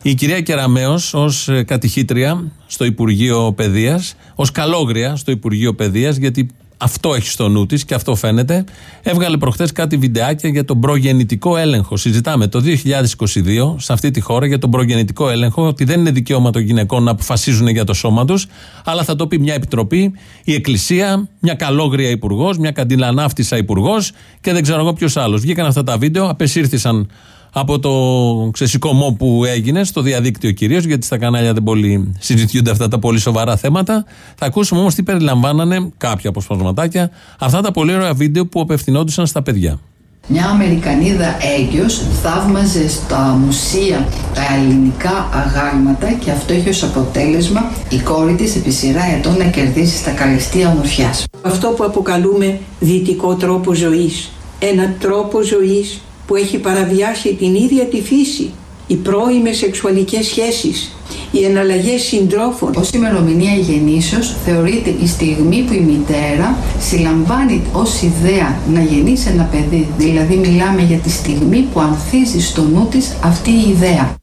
Η κυρία Κεραμέο, ως κατηχήτρια στο Υπουργείο Παιδείας, ως καλόγρια στο Υπουργείο Παιδείας, γιατί αυτό έχει στο νου της και αυτό φαίνεται. Έβγαλε προχθές κάτι βιντεάκια για τον προγεννητικό έλεγχο. Συζητάμε το 2022 σε αυτή τη χώρα για τον προγεννητικό έλεγχο, ότι δεν είναι δικαίωμα των γυναικών να αποφασίζουν για το σώμα τους, αλλά θα το πει μια επιτροπή, η Εκκλησία, μια καλόγρια υπουργός, μια καντιλανάφτισα υπουργός και δεν ξέρω εγώ ποιος άλλος. Βγήκαν αυτά τα βίντεο, απεσύρθησαν από το ξεσηκωμό που έγινε στο διαδίκτυο κυρίως, γιατί στα κανάλια δεν πολύ συζητιούνται αυτά τα πολύ σοβαρά θέματα. Θα ακούσουμε όμως τι περιλαμβάνανε κάποια αποσπασματάκια αυτά τα πολύ ωραία βίντεο που απευθυνόντουσαν στα παιδιά. Μια Αμερικανίδα έγκυος θαύμαζε στα μουσεία τα ελληνικά αγάλματα και αυτό είχε ως αποτέλεσμα η κόρη της επί σειρά ετών να κερδίσει στα καλυστία ομορφιάς. Αυτό που αποκαλούμε δυτικό τρόπο ζωής. Ένα τρόπο ζωής που έχει παραβιάσει την ίδια τη φύση. Οι πρώιμες σεξουαλικές σχέσεις, οι εναλλαγές συντρόφων. Ως ημερομηνία γεννήσεως θεωρείται η στιγμή που η μητέρα συλλαμβάνει ως ιδέα να γεννήσει ένα παιδί. Δηλαδή μιλάμε για τη στιγμή που ανθίζει στο νου της αυτή η ιδέα.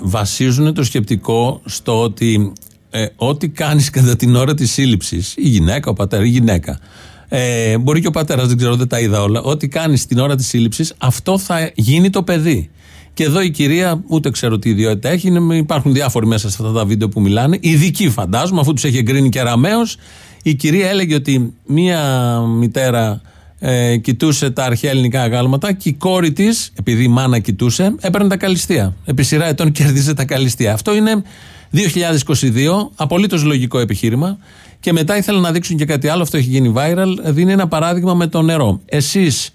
Βασίζουν το σκεπτικό στο ότι ε, ό,τι κάνεις κατά την ώρα της σύλληψης, η γυναίκα, ο πατέρας, η γυναίκα, ε, μπορεί και ο πατέρας, δεν ξέρω, δεν τα είδα όλα. Ό,τι κάνεις την ώρα της σύλληψης, αυτό θα γίνει το παιδί. Και εδώ η κυρία, ούτε ξέρω τι ιδιότητα έχει, είναι, υπάρχουν διάφοροι μέσα σε αυτά τα βίντεο που μιλάνε. Ειδικοί φαντάζομαι, αφού τους έχει εγκρίνει και ραμαίος. Η κυρία έλεγε ότι μία μητέρα ε, κοιτούσε τα αρχαία ελληνικά αγάλματα και η κόρη της, επειδή η μάνα κοιτούσε, έπαιρνε τα καλυστία. Επί σειρά ετών κέρδιζε τα καλυστία. Αυτό είναι 2022, απολύτως λογικό επιχείρημα. Και μετά ήθελα να δείξουν και κάτι άλλο, αυτό έχει γίνει viral. Δίνει ένα παράδειγμα με το νερό. Εσείς,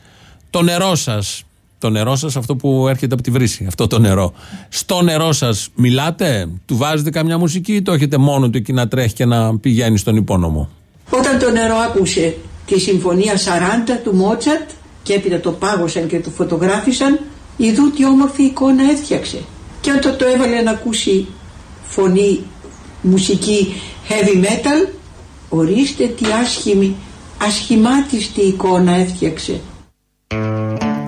το νερό σας, το νερό σας, αυτό που έρχεται από τη βρύση, αυτό το νερό. Στο νερό σας μιλάτε, του βάζετε καμιά μουσική ή το έχετε μόνο του εκεί να τρέχει και να πηγαίνει στον υπόνομο; Όταν το νερό άκουσε τη συμφωνία 40 του Μότσαρτ και έπειτα το πάγωσαν και το φωτογράφησαν, ειδού τι όμορφη εικόνα έφτιαξε. Και όταν το έβαλε να ακούσει φωνή, μουσική heavy metal, ορίστε τι άσχημη, ασχημάτιστη εικόνα έφτιαξε.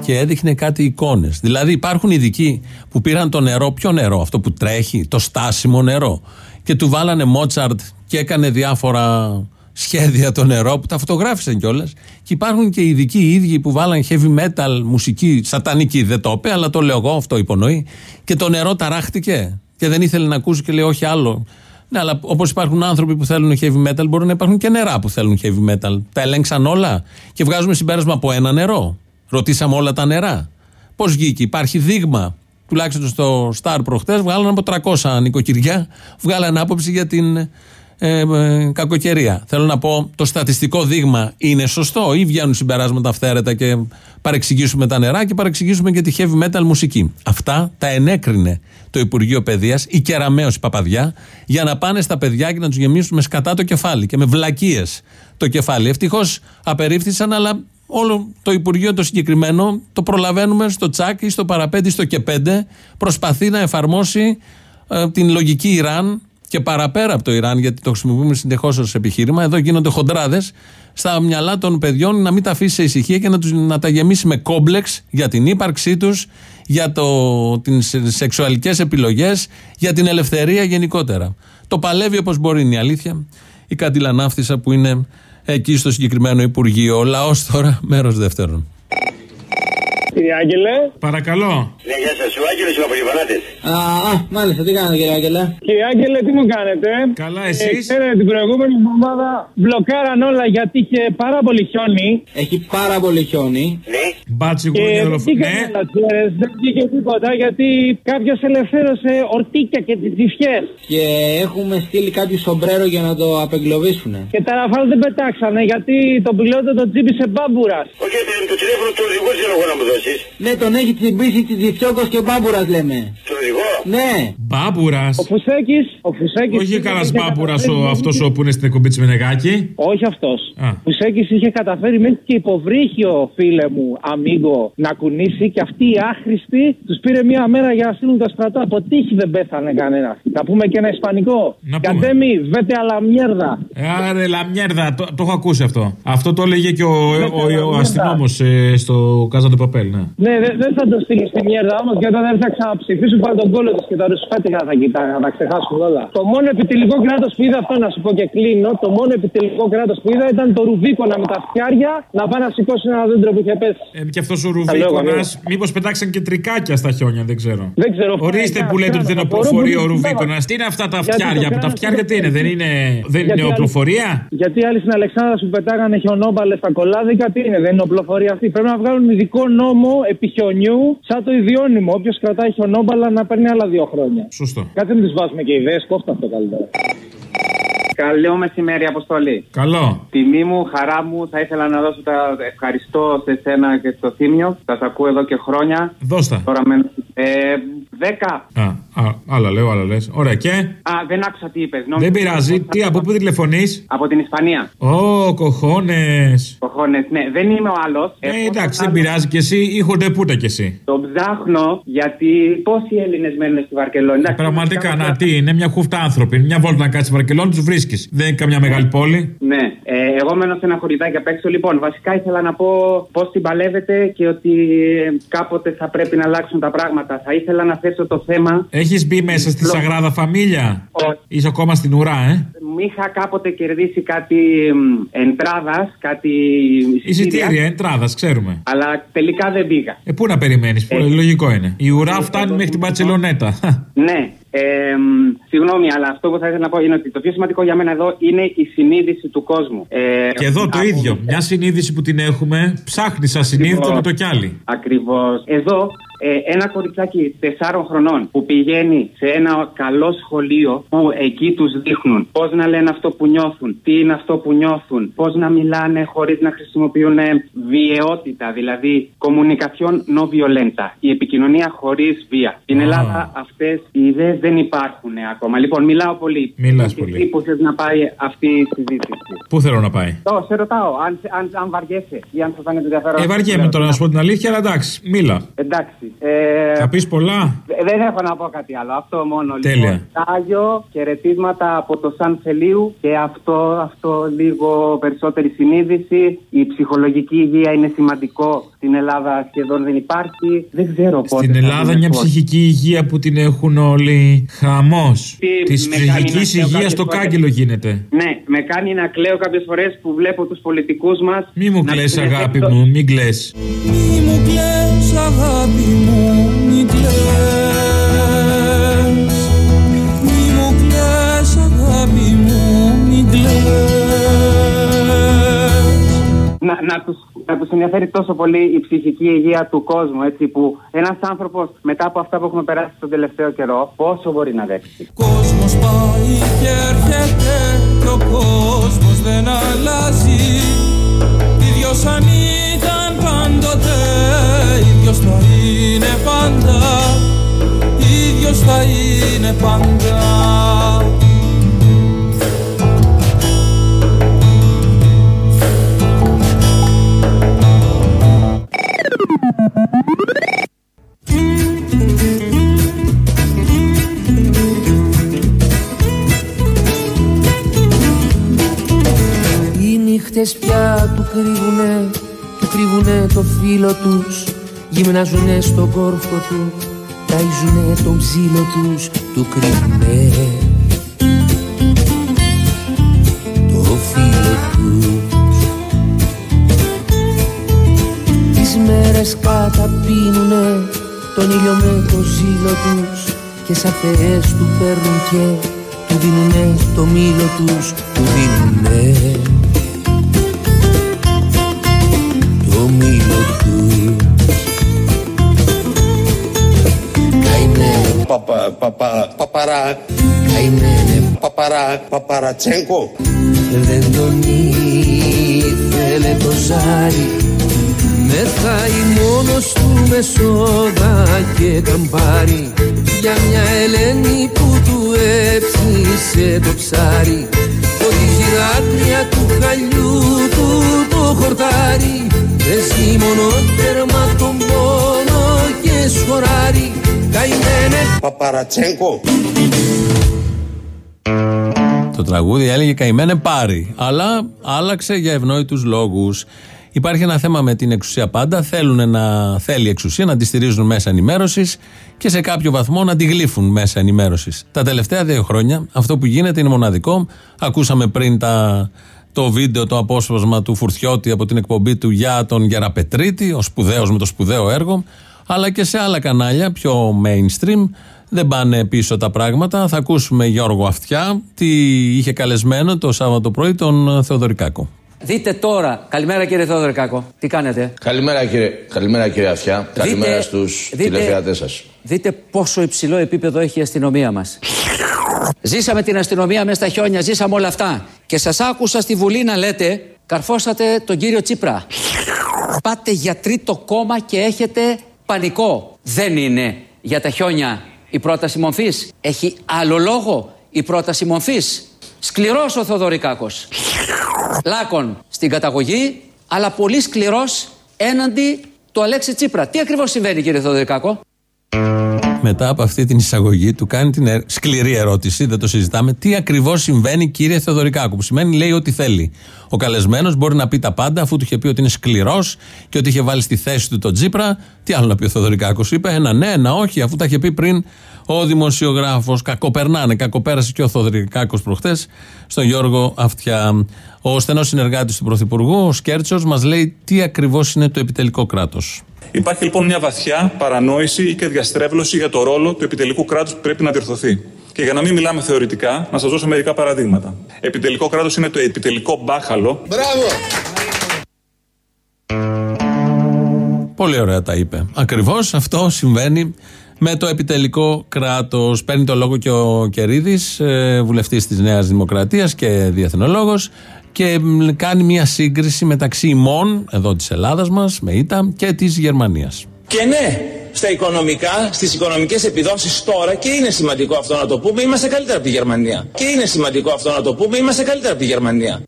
Και έδειχνε κάτι εικόνες. Δηλαδή υπάρχουν ειδικοί που πήραν το νερό, ποιο νερό, αυτό που τρέχει, το στάσιμο νερό. Και του βάλανε Μότσαρτ και έκανε διάφορα σχέδια το νερό που τα φωτογράφησαν κιόλας. Και υπάρχουν και ειδικοί οι ίδιοι που βάλαν heavy metal μουσική, σατανική δεν το είπε, αλλά το λέω εγώ, αυτό υπονοεί. Και το νερό ταράχτηκε και δεν ήθελε να ακούσει και λέει όχι άλλο. Ναι, αλλά όπως υπάρχουν άνθρωποι που θέλουν heavy metal, μπορεί να υπάρχουν και νερά που θέλουν heavy metal. Τα ελέγξαν όλα και βγάζουμε συμπέρασμα από ένα νερό. Ρωτήσαμε όλα τα νερά. Πώς βγήκε, υπάρχει δείγμα. Τουλάχιστον στο Star προχτές βγάλαν από 300 νοικοκυριά, βγάλαν άποψη για την ε, ε, κακοκαιρία. Θέλω να πω, το στατιστικό δείγμα είναι σωστό ή βγαίνουν συμπεράσματα αυθαίρετα και παρεξηγήσουμε τα νερά και παρεξηγήσουμε και τη heavy metal μουσική. Αυτά τα ενέκρινε το Υπουργείο Παιδείας, η Κεραμαίο η Παπαδιά, για να πάνε στα παιδιά και να τους γεμίσουν με σκατά το κεφάλι και με βλακίες το κεφάλι. Ευτυχώς απερίφθησαν, αλλά όλο το Υπουργείο το συγκεκριμένο το προλαβαίνουμε στο τσάκ ή στο παραπέντε ή στο και πέντε. Προσπαθεί να εφαρμόσει ε, την λογική Ιράν και παραπέρα από το Ιράν, γιατί το χρησιμοποιούμε συνεχώς ως επιχείρημα. Εδώ γίνονται χοντράδες στα μυαλά των παιδιών να μην τα αφήσει σε ησυχία και να, τους, να τα γεμίσει με κόμπλεξ για την ύπαρξή τους, για το, τις σεξουαλικές επιλογές, για την ελευθερία γενικότερα. Το παλεύει όπως μπορεί είναι η αλήθεια. Η Καντιλανάφτισα που είναι εκεί στο συγκεκριμένο Υπουργείο. Ο λαός τώρα, μέρος δεύτερον. Κύριε Άγγελε. Παρακαλώ. Ναι, γεια σας, ο Άγγελος είμαι από Γεβανάτε. Α, α, μάλιστα, τι κάνετε κύριε Άγγελε; Κύριε Άγγελε, τι μου κάνετε; Καλά, εσείς; Ε, την προηγούμενη εβδομάδα μπλοκάραν όλα γιατί είχε πάρα πολύ χιόνι. Έχει πάρα πολύ χιόνι. Ναι. Μπάτσι Και γούνι δεν δολοφ- βγήκαν Ναι. όλα, ξέρεις, δεν βγήκε τίποτα γιατί κάποιος ελευθέρωσε ορτίκια και τις ψυχέ. Και έχουμε στείλει κάποιο σομπρέρο για να το απεγκλωβίσουν. Και τα ραφάλ δεν πετάξανε γιατί τον πιλότο τον τσίπησε μπάμπουρας. Όχι, το, το τηλέφωνο του οδηγού θέλω εγώ να μου δώσει. Ναι, τον έχει τσιμπήσει της Διφιόκος και ο Μπάμπουρας λέμε. Τον οδηγό. Ναι. Μπάμπουρας. Ο Φουσέκης, ο Φουσέκης... Όχι είχε κανένα είχε μπάμπουρας καταφέρει αυτός μέχρι- που είναι στην εκπομπή της Μενεγάκη. Όχι αυτός. Α. Ο Φουσέκης είχε καταφέρει μέχρι και υποβρύχιο φίλε μου, αμίγκο, να κουνήσει και αυτοί οι άχρηστοι τους πήρε μία μέρα για να στείλουν το στρατό. Από τύχη δεν πέθανε κανένας. Να πούμε και ένα ισπανικό. Να πούμε. Κατέμι, βέτε αλλά μιέρδα. Ε, Άρε, λαμιέρδα, το, το έχω ακούσει αυτό. Αυτό το έλεγε και ο, ο, ο, ο λαμιέρδα. αστυνόμος στο Κάζα του Παπέλ, ναι. Ναι, δεν δεν θα το στείλει στη μιέρδα όμως και όταν δεν θα ξαναψηφίσουν πάνε τον κόλλο του και τα ρουσφάτικα θα κοιτάνε, να τα ξεχάσουν όλα. Το μόνο επιτελικό κράτος που είδα αυτό να σου πω και κλείνω, το μόνο επιτελικό κράτος που είδα ήταν το Ρουβίκονα με τα φτιάρια να πάει να σηκώσει ένα δέντρο που είχε πέσει. Ε, και αυτός ο Τα λέω, Ρουβίκονας, ναι. μήπως πετάξαν και τρικάκια στα χιόνια, δεν ξέρω. Δεν ξέρω. Ορίστε Φυσικά, που λέτε ότι δεν είναι φυσικά, οπλοφορία ο μπορώ, μπορώ, Ρουβίκονας. Τι είναι αυτά τα Γιατί το φτιάρια που τα κάνανε φτιάρια τι είναι, δεν είναι, δεν Γιατί είναι άλλοι- οπλοφορία; Γιατί άλλοι στην Αλεξάνδρα σου πετάγανε χιονόμπαλες στα κολλάδικα, τι είναι, δεν είναι οπλοφορία αυτή. Πρέπει να βγάλουν ειδικό νόμο επί χιονιού, σαν το ιδιώνυμο. Όποιος κρατάει χιονόμπαλα να παίρνει άλλα δύο χρόνια. Σωστό. Κάτι μην του βάζουμε και ιδέες, κόφτα αυτό καλύτερα. Καλό μεσημέρι, Αποστολή. Καλό. Τιμή μου, χαρά μου, θα ήθελα να δώσω τα ευχαριστώ σε σένα και στο Θήμιο. Σα ακούω εδώ και χρόνια. Δώστα. Τώρα με. Ε, δέκα. Α, α, άλλα λέω, άλλα λες. Ωραία, και; Α, δεν άκουσα τι είπες. Δεν πειράζει. Τι, από πού τηλεφωνείς; Από την Ισπανία. Ω, κοχώνες. Κοχώνες, ναι, δεν είμαι ο άλλος. Ε, εντάξει, δεν πειράζει κι εσύ, ήχονται πούτα κι εσύ. Το ψάχνω γιατί πόσοι Έλληνες μένουν στη Βαρκελόνη. Εντάξει, Πραγματικά, να τι, είναι μια χούφτα άνθρωποι. Μια βόλτα να κάτσεις στη Βαρκελόνη, τους βρίσκεις. Δεν είναι καμιά μεγάλη πόλη. Ναι, ε, εγώ μένω σε ένα χωριδάκι απ' έξω. Λοιπόν, βασικά ήθελα να πω πώς την παλεύετε και ότι ε, κάποτε θα πρέπει να αλλάξουν τα πράγματα. Θα ήθελα να θέσω το θέμα. Έχεις μπει μέσα στη Σαγράδα Φαμίλια; Είσαι ακόμα στην ουρά, ε; Είχα κάποτε κερδίσει κάτι εντράδας, κάτι Εισιτήρια, εντράδας, ξέρουμε. Αλλά τελικά δεν πήγα. Ε, πού να περιμένεις, λογικό είναι. Η ουρά φτάνει μέχρι την Παρσελονέτα. Ναι. Ε, μ, Συγγνώμη, αλλά αυτό που θα ήθελα να πω είναι ότι το πιο σημαντικό για μένα εδώ είναι η συνείδηση του κόσμου. Ε, Και εδώ το από- ίδιο. Μια συνείδηση που την έχουμε, ψάχνει ασυνείδητο με το κι άλλη. Ακριβώς. Εδώ ε, ένα κοριτσάκι 4 χρονών που πηγαίνει σε ένα καλό σχολείο που εκεί τους δείχνουν πώς να λένε αυτό που νιώθουν, τι είναι αυτό που νιώθουν, πώς να μιλάνε χωρίς να χρησιμοποιούν ε, βιαιότητα, δηλαδή communication no violenta, η επικοινωνία χωρίς βία. Στην Α. Ελλάδα αυτές οι ιδέες δεν υπάρχουν ακόμα. Λοιπόν, μιλάω πολύ. Μιλάς Και πολύ. εσύ που θες να πάει αυτή η συζήτηση. Πού θέλω να πάει; Το, σε ρωτάω, αν, αν, αν βαριέσαι ή αν θα φάνηκε ενδιαφέρον. Ε, βαριέμαι τώρα να σου πω την αλήθεια, αλλά εντάξει, μίλα. Εντάξει. Ε, Θα πεις πολλά; ε, Δεν έχω να πω κάτι άλλο. Αυτό μόνο. Τέλεια. Λοιπόν, Τάγιο, χαιρετίσματα από το Σαν Θελίου και αυτό, αυτό λίγο περισσότερη συνείδηση. Η ψυχολογική υγεία είναι σημαντικό. Στην Ελλάδα σχεδόν δεν υπάρχει. Δεν ξέρω πότε. Στην θα Ελλάδα δούμε μια πώς. ψυχική υγεία που την έχουν όλοι χαμός. Τι Της με κάνει να ψυχική κλαίω υγείας κάποιες στο φορές; κάγκελο γίνεται. Ναι, με κάνει να κλαίω κάποιες φορές που βλέπω τους πολιτικούς μας. Μη μου κλαις αγάπη μου, μην κλαις. Μη μου κλαις αγάπη μου, μη κλαις. Μη μου κλαις αγάπη μου, μη κλαις. Να, να τους, να τους ενδιαφέρει τόσο πολύ η ψυχική υγεία του κόσμου, έτσι, που ένας άνθρωπος μετά από αυτά που έχουμε περάσει τον τελευταίο καιρό, πόσο μπορεί να δέξει. Κόσμος πάει και έρχεται και ο κόσμος δεν αλλάζει Ίδιος αν ήταν πάντοτε, ίδιος θα είναι πάντα Ίδιος θα είναι πάντα. Οι νύχτες πια του κρύβουνε, του κρύβουνε το φίλο τους. Γυμνάζουνε στον κόρφο του, ταΐζουνε τον ψήλο τους Του κρύβουνε. Το φίλο τους. Τις μέρες καταπίνουνε τον ήλιο με το ζήλο τους Και σαν θεές του παίρνουν και του δίνουνε το μήλο τους Του δίνουνε Παπα, παπα, παπαρά, Καημένε παπαρά, παπαρατσέγκο. Δεν τον ήθελε το ζάρι. Με χάει μόνος του με σόδα και καμπάρι. Για μια Ελένη που του έψησε το ψάρι. Φωτίζει δάκρυα του χαλιού του το χορτάρι. Παίζει μόνο τέρμα τον πόνο και σχοράρι Καημένε Παπαρατσέγκο. Το τραγούδι έλεγε καημένε πάρει. Αλλά άλλαξε για ευνόητους λόγους. Υπάρχει ένα θέμα με την εξουσία πάντα. Θέλουν να θέλει η εξουσία να τη στηρίζουν μέσα ενημέρωσης και σε κάποιο βαθμό να τη γλύφουν μέσα ενημέρωσης. Τα τελευταία δύο χρόνια αυτό που γίνεται είναι μοναδικό. Ακούσαμε πριν τα, το βίντεο, το απόσπασμα του Φουρτιώτη από την εκπομπή του για τον Γεραπετρίτη, ο σπουδαίος με το σπουδαίο έργο. Αλλά και σε άλλα κανάλια πιο mainstream δεν πάνε πίσω τα πράγματα. Θα ακούσουμε Γιώργο Αυτιά, τι είχε καλεσμένο το Σάββατο πρωί τον Θεοδωρικάκο. Δείτε τώρα. Καλημέρα κύριε Θεοδωρικάκο. Τι κάνετε; Καλημέρα κύριε, καλημέρα κύριε Αυτιά. Καλημέρα στους δείτε- τηλεθεατές σας. Δείτε πόσο υψηλό επίπεδο έχει η αστυνομία μας. Ζήσαμε την αστυνομία μέσα στα χιόνια, ζήσαμε όλα αυτά. Και σας άκουσα στη Βουλή να λέτε, καρφώσατε τον κύριο Τσίπρα. Πάτε για τρίτο κόμμα και έχετε πανικό. Δεν είναι για τα χιόνια η πρόταση μορφής. Έχει άλλο λόγο η πρόταση μορφής. Σκληρός ο Θοδωρικάκος. Λάκων στην καταγωγή, αλλά πολύ σκληρός έναντι του Αλέξη Τσίπρα. Τι ακριβώς συμβαίνει κύριε Θοδωρικάκο; Μετά από αυτή την εισαγωγή του κάνει την ερ- σκληρή ερώτηση, δεν το συζητάμε. Τι ακριβώς συμβαίνει, κύριε Θεοδωρικάκου, που σημαίνει λέει ό,τι θέλει. Ο καλεσμένος μπορεί να πει τα πάντα, αφού του είχε πει ότι είναι σκληρός και ότι είχε βάλει στη θέση του τον Τζίπρα. Τι άλλο να πει ο Θεοδωρικάκος, είπε ένα ναι, ένα όχι, αφού τα είχε πει πριν ο δημοσιογράφος. Κακοπερνάνε, κακοπέρασε και ο Θεοδωρικάκος προχτές στον Γιώργο Αυτιά. Ο στενός συνεργάτης του Πρωθυπουργού, ο Σκέρτσος, μας λέει τι ακριβώς είναι το επιτελικό κράτος. Υπάρχει λοιπόν μια βαθιά παρανόηση ή και διαστρέβλωση για το ρόλο του επιτελικού κράτους που πρέπει να διορθωθεί. Και για να μην μιλάμε θεωρητικά, να σας δώσω μερικά παραδείγματα. Επιτελικό κράτος είναι το επιτελικό μπάχαλο. Μπράβο! Πολύ ωραία τα είπε. Ακριβώς αυτό συμβαίνει με το επιτελικό κράτος. Παίρνει το λόγο και ο Κερίδης, βουλευτής της Νέας Δημοκρατίας και διεθνολόγος, και μ, κάνει μια σύγκριση μεταξύ ημών, εδώ της Ελλάδας μας, με ήττα, και της Γερμανίας. Και ναι, στα οικονομικά, στις οικονομικές επιδόσεις τώρα, και είναι σημαντικό αυτό να το πούμε, είμαστε καλύτερα από τη Γερμανία. Και είναι σημαντικό αυτό να το πούμε, είμαστε καλύτερα από τη Γερμανία.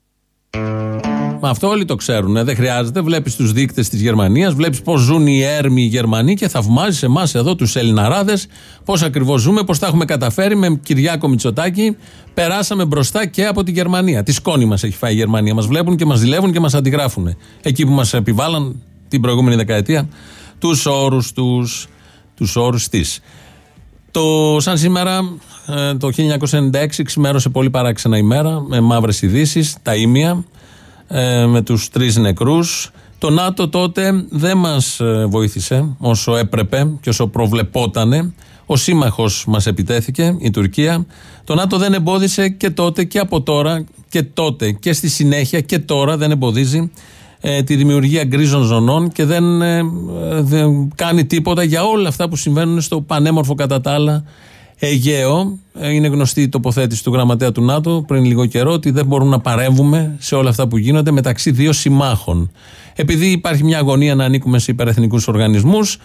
Μα αυτό όλοι το ξέρουν. Δεν χρειάζεται. Βλέπεις τους δείκτες της Γερμανίας, βλέπεις πώς ζουν οι έρμοι οι Γερμανοί και θαυμάζεις εμάς εδώ τους Ελληναράδες πώς ακριβώς ζούμε, πώς τα έχουμε καταφέρει με Κυριάκο Μητσοτάκη. Περάσαμε μπροστά και από τη Γερμανία. Τη σκόνη μας έχει φάει η Γερμανία. Μας βλέπουν και μας ζηλεύουν και μας αντιγράφουν. Εκεί που μας επιβάλλαν την προηγούμενη δεκαετία τους όρους τους. Τους όρους της. Το σαν σήμερα, ε, το 1996, ξημέρωσε πολύ παράξενα ημέρα με μαύρες ειδήσεις, τα ίμια, ε, με τους τρεις νεκρούς. Το ΝΑΤΟ τότε δεν μας ε, βοήθησε όσο έπρεπε και όσο προβλεπότανε. Ο σύμμαχος μας επιτέθηκε, η Τουρκία. Το ΝΑΤΟ δεν εμπόδισε και τότε και από τώρα και τότε και στη συνέχεια και τώρα δεν εμποδίζει ε, τη δημιουργία γκρίζων ζωνών και δεν, ε, ε, δεν κάνει τίποτα για όλα αυτά που συμβαίνουν στο πανέμορφο κατά τα άλλα Αιγαίο. Ε, Είναι γνωστή η τοποθέτηση του γραμματέα του ΝΑΤΟ πριν λίγο καιρό ότι δεν μπορούμε να παρέμβουμε σε όλα αυτά που γίνονται μεταξύ δύο συμμάχων. Επειδή υπάρχει μια αγωνία να ανήκουμε σε υπερεθνικούς οργανισμούς,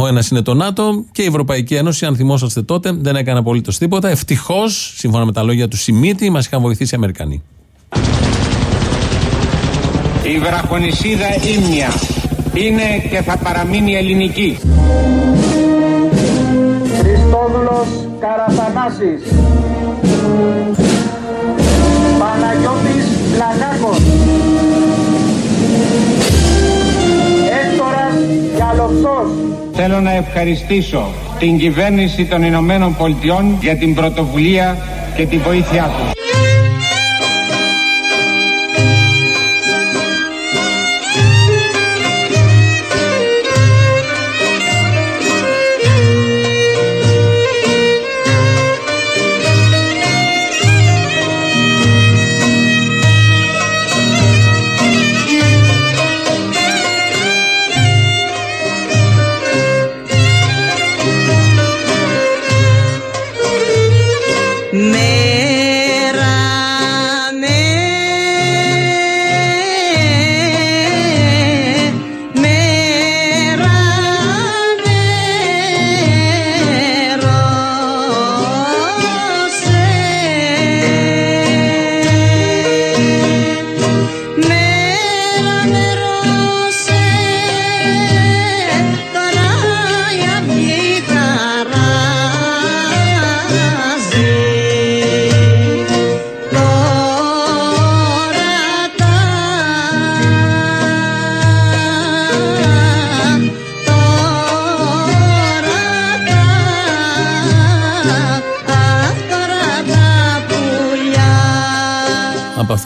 ο ένας είναι το ΝΑΤΟ και η Ευρωπαϊκή Ένωση, αν θυμόσαστε τότε, δεν έκανε απολύτως τίποτα. Ευτυχώς, σύμφωνα με τα λόγια του Σιμίτη, μας είχαν βοηθήσει οι Αμερικανοί. Η βραχονισίδα Ήμνια είναι και θα παραμείνει ελληνική. Χριστόδουλος Καραθανάσης. Παναγιώτης Πλακάκος Έκτορας Γιαλοξός Θέλω να ευχαριστήσω την κυβέρνηση των Ηνωμένων Πολιτειών για την πρωτοβουλία και την βοήθειά τους.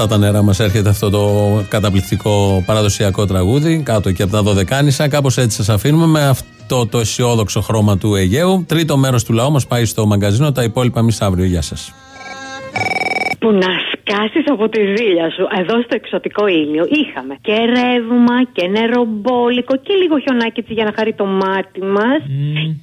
Από αυτά τα νερά μας έρχεται αυτό το καταπληκτικό παραδοσιακό τραγούδι, κάτω και από τα Δωδεκάνησα. Κάπως έτσι σας αφήνουμε με αυτό το αισιόδοξο χρώμα του Αιγαίου. Τρίτο μέρος του λαού μας πάει στο μαγκαζίνο. Τα υπόλοιπα εμείς αύριο. Γεια σας. που να σκάσεις από τη ζήλια σου. Εδώ στο εξωτικό ήλιο είχαμε και ρεύμα και νερομπόλικο και λίγο χιονάκι έτσι για να χαρεί το μάτι μας.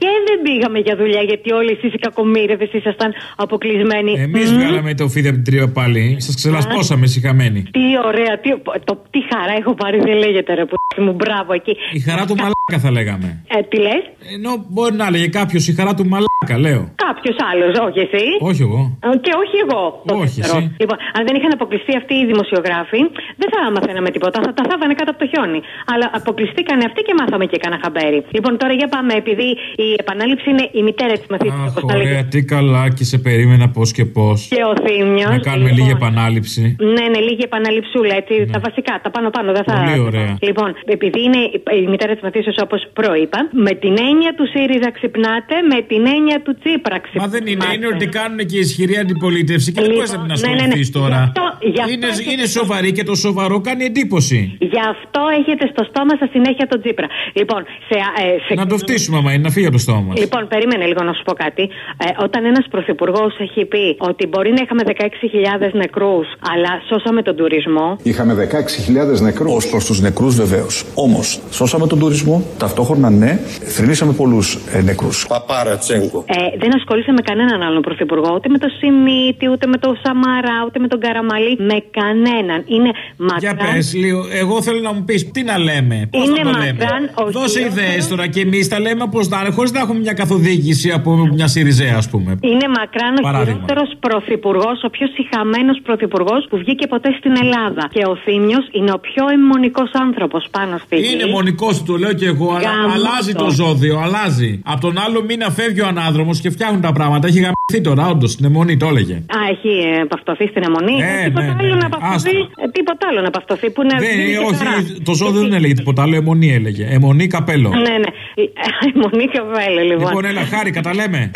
Και δεν πήγαμε για δουλειά γιατί όλοι εσείς οι κακομίρευε ήσασταν αποκλεισμένοι. Εμείς Μμμ. βγάλαμε το φίδι από την τρύπα πάλι. Σας ξελασπώσαμε συχαμένοι. Τι ωραία, τι, το, τι χαρά έχω πάρει, δεν λέγεται ρε που μου, μπράβο εκεί. Η χαρά του μαλάκα θα λέγαμε. Ε, τι λες, Ενώ μπορεί να έλεγε κάποιος η χαρά του μαλάκα, λέω. κάποιος άλλος, όχι εσύ; Όχι εγώ. Ε, Και όχι εγώ. το Όχι ξέρω. εσύ. Λοιπόν, αν δεν είχαν αποκλειστεί αυτοί οι δημοσιογράφοι, δεν θα μαθαίναμε τίποτα. Θα τα θάβανε κάτω από το χιόνι. Αλλά αποκλειστήκανε αυτοί και μάθαμε και κανένα χαμπέρι. Λοιπόν, τώρα για πάμε, επειδή η επανάληψη είναι η μητέρα της μαθήτριας, όπω τα λέγεται. Ωραία, τι καλά και σε περίμενα πώς και πώς. Και ο Θήμιος. Να κάνουμε λίγη επανάληψη. Ναι, ναι, λίγη επαναληψούλα, έτσι. Τα βασικά, τα πάνω-πάνω. Δεν θα... Πολύ ωραία. Λοιπόν, επειδή είναι η μητέρα της μαθήσεω, όπως προείπα, με την έννοια του ΣΥΡΙΖΑ ξυπνάτε, με την έννοια του Τσίπρα Μα ξυπνάτε. δεν είναι, είναι ότι κάνουν και ισχυρή αντιπολίτευση και δεν μπορείς να την ναι, ναι, ναι. Ασχοληθεί τώρα. τώρα. Γι' αυτό- γι' αυτό είναι, έχετε- είναι σοβαρή και το σοβαρό κάνει εντύπωση. Γι' αυτό έχετε στο στόμα σας συνέχεια τον Τσίπρα. Λοιπόν, σε, ε, σε... Να το φτύσουμε, άμα είναι, να φύγει από το στόμα μας. Λοιπόν, περίμενε λίγο να σου πω κάτι. Ε, όταν ένας πρωθυπουργός έχει πει ότι μπορεί να είχαμε 16.000 νεκρούς, αλλά σώσαμε τον τουρισμό. Είχαμε 16.000 νεκρούς. Ω προς τους νεκρούς, βεβαίως. Όμως, σώσαμε τον τουρισμό. Ταυτόχρονα, ναι, θρυνήσαμε πολλούς ε, νεκρούς. Παπάρα Τσέγκο. Ε, δεν ασχολείσαι με κανέναν άλλον πρωθυπουργό, ούτε με το Σιμίτη, ούτε με το Σαμαρά, ούτε με τον Καραμαλή. Με κανέναν. Είναι Για μακράν. πες λίγο, εγώ θέλω να μου πεις τι να λέμε. Πώς Είναι να το λέμε; μακράν ο Δώσε χειρότερος- ιδέες τώρα και εμείς τα λέμε όπω να είναι, χωρίς να έχουμε μια καθοδήγηση από μια Σιριζέα, ας πούμε. Είναι μακράν ο Παράδειγμα. χειρότερος πρωθυπουργός, ο πιο συχαμένος πρωθυπουργός που βγήκε ποτέ στην Ελλάδα. Και ο Θήμιος είναι ο πιο αιμονικός άνθρωπος πάνω στη γη. Είναι μονικό του, το λέω και εγώ, αλλά Γαμώτο. αλλάζει το ζώδιο, αλλάζει. Από τον άλλο μήνα φεύγει ο ανάδρομος και φτιάχνουν τα πράγματα. Έχει γαμηθεί τώρα, όντως, στην αιμονή το έλεγε. Α, έχει ε, επαυτοθεί στην αιμονή. Ναι, Ε, τίποτα ναι, ναι, άλλο ναι. να επαυτωθεί. ε, τίποτα άλλο να επαυτωθεί. Που είναι Δεν, δίνει και όχι, χαρά. το ζώδιο δεν έλεγε τίποτα άλλο, αιμονή έλεγε. Αιμονή καπέλο. Ναι, ναι. Η αιμονή καβέλε, λοιπόν. Λοιπόν, έλα, χάρη, τα λέμε.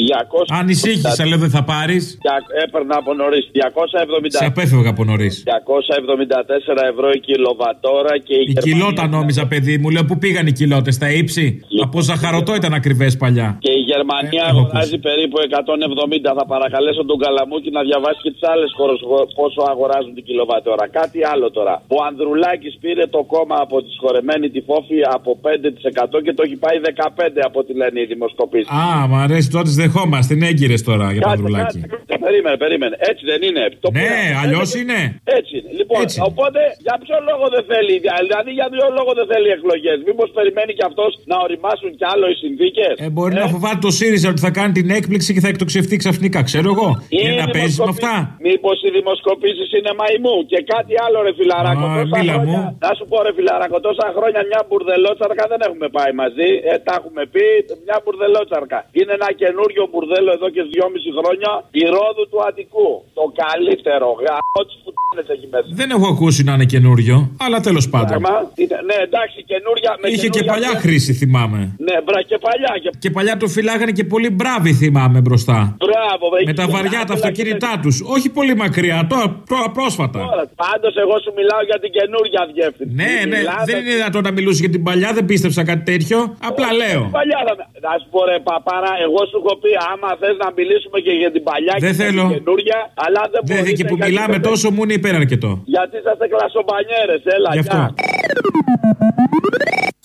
200... Ανησύχησα, λέω δεν θα πάρεις. Έπαιρνα από νωρίς. 270... Σε απέφευγα από νωρίς. 274 ευρώ η κιλοβατόρα και η, Η κιλότα νόμιζα, παιδί μου. Λέω πού πήγαν οι κιλότες, στα ύψη; Από ζαχαρωτό ήταν ακριβές παλιά. Και η Γερμανία Ε, έχω αγοράζει περίπου 170. Θα παρακαλέσω τον Καλαμούκη να διαβάσει και τις άλλες χώρες πόσο αγοράζουν την κιλοβατόρα. Κάτι άλλο τώρα. Ο Ανδρουλάκης πήρε το κόμμα από τη σχορεμένη τη φόφη από 5% και το έχει πάει 15% από ό,τι λένε οι δημοσκοπήσει. Α, μ' αρέσει τότε τις δεχόμαστε. Είναι έγκυρες τώρα για το ανδρουλάκι. Περίμενε, περίμενε. Έτσι δεν είναι. Το Ναι, πήρα. αλλιώς είναι. Έτσι είναι. Λοιπόν, οπότε για ποιο λόγο δεν θέλει, δηλαδή για ποιο λόγο δεν θέλει εκλογές; Μήπως περιμένει και αυτός να οριμάσουν κι άλλο οι συνθήκες; Ε, μπορεί να φοβάται το ΣΥΡΙΖΑ ότι θα κάνει την έκπληξη και θα εκτοξευτεί ξαφνικά, ξέρω εγώ. Είναι να παίζεις με αυτά. Μήπως οι δημοσκοπήσεις είναι μαϊμού και κάτι άλλο, ρε φιλαράκο. Α, τόσα μίλα χρόνια, μου. να σου πω, ρε φιλαράκο, τόσα χρόνια μια μπουρδελότσαρκα δεν έχουμε πάει μαζί. Ε, τα έχουμε πει, μια μπουρδελότσαρκα. Είναι ένα καινούριο μπουρδέλο εδώ και δυόμιση χρόνια. Η ρόδου του Αττικού. Το καλύτερο γάμο της πουτάνε έχει μέσα. Δεν έχω ακούσει να είναι καινούριο, αλλά τέλος πάντων. Πράγμα. Είναι- Ναι, εντάξει, καινούρια. Με Είχε και καινούρια παλιά πια- χρήση, θυμάμαι. Ναι, μπρα και παλιά. Και... Και παλιά το φυλάγανε και πολύ μπράβοι, θυμάμαι μπροστά. Μπράβο, βρε, Με τα και- βαριά τα άκελα αυτοκίνητά τους. Όχι πολύ μακριά, τώρα, τώρα πρόσφατα. Πάντως, εγώ σου μιλάω για την καινούρια διεύθυνση. Ναι, ναι, Μιλάμε- δεν είναι δυνατόν να μιλούσε για την παλιά, δεν πίστεψα κάτι τέτοιο. Απλά λέω. Παλιά, θα- να σου πω ρε παπάρα, εγώ σου έχω πει άμα θες να μιλήσουμε και για την παλιά Δεν και για θέλω. την καινούρια, αλλά δεν Δεν μπορείτε και που γιατί μιλάμε δεν- τόσο μου είναι υπεραρκετό. Γιατί είσαστε κλασσομπανιέρες, έλα, Γι' αυτό. γεια.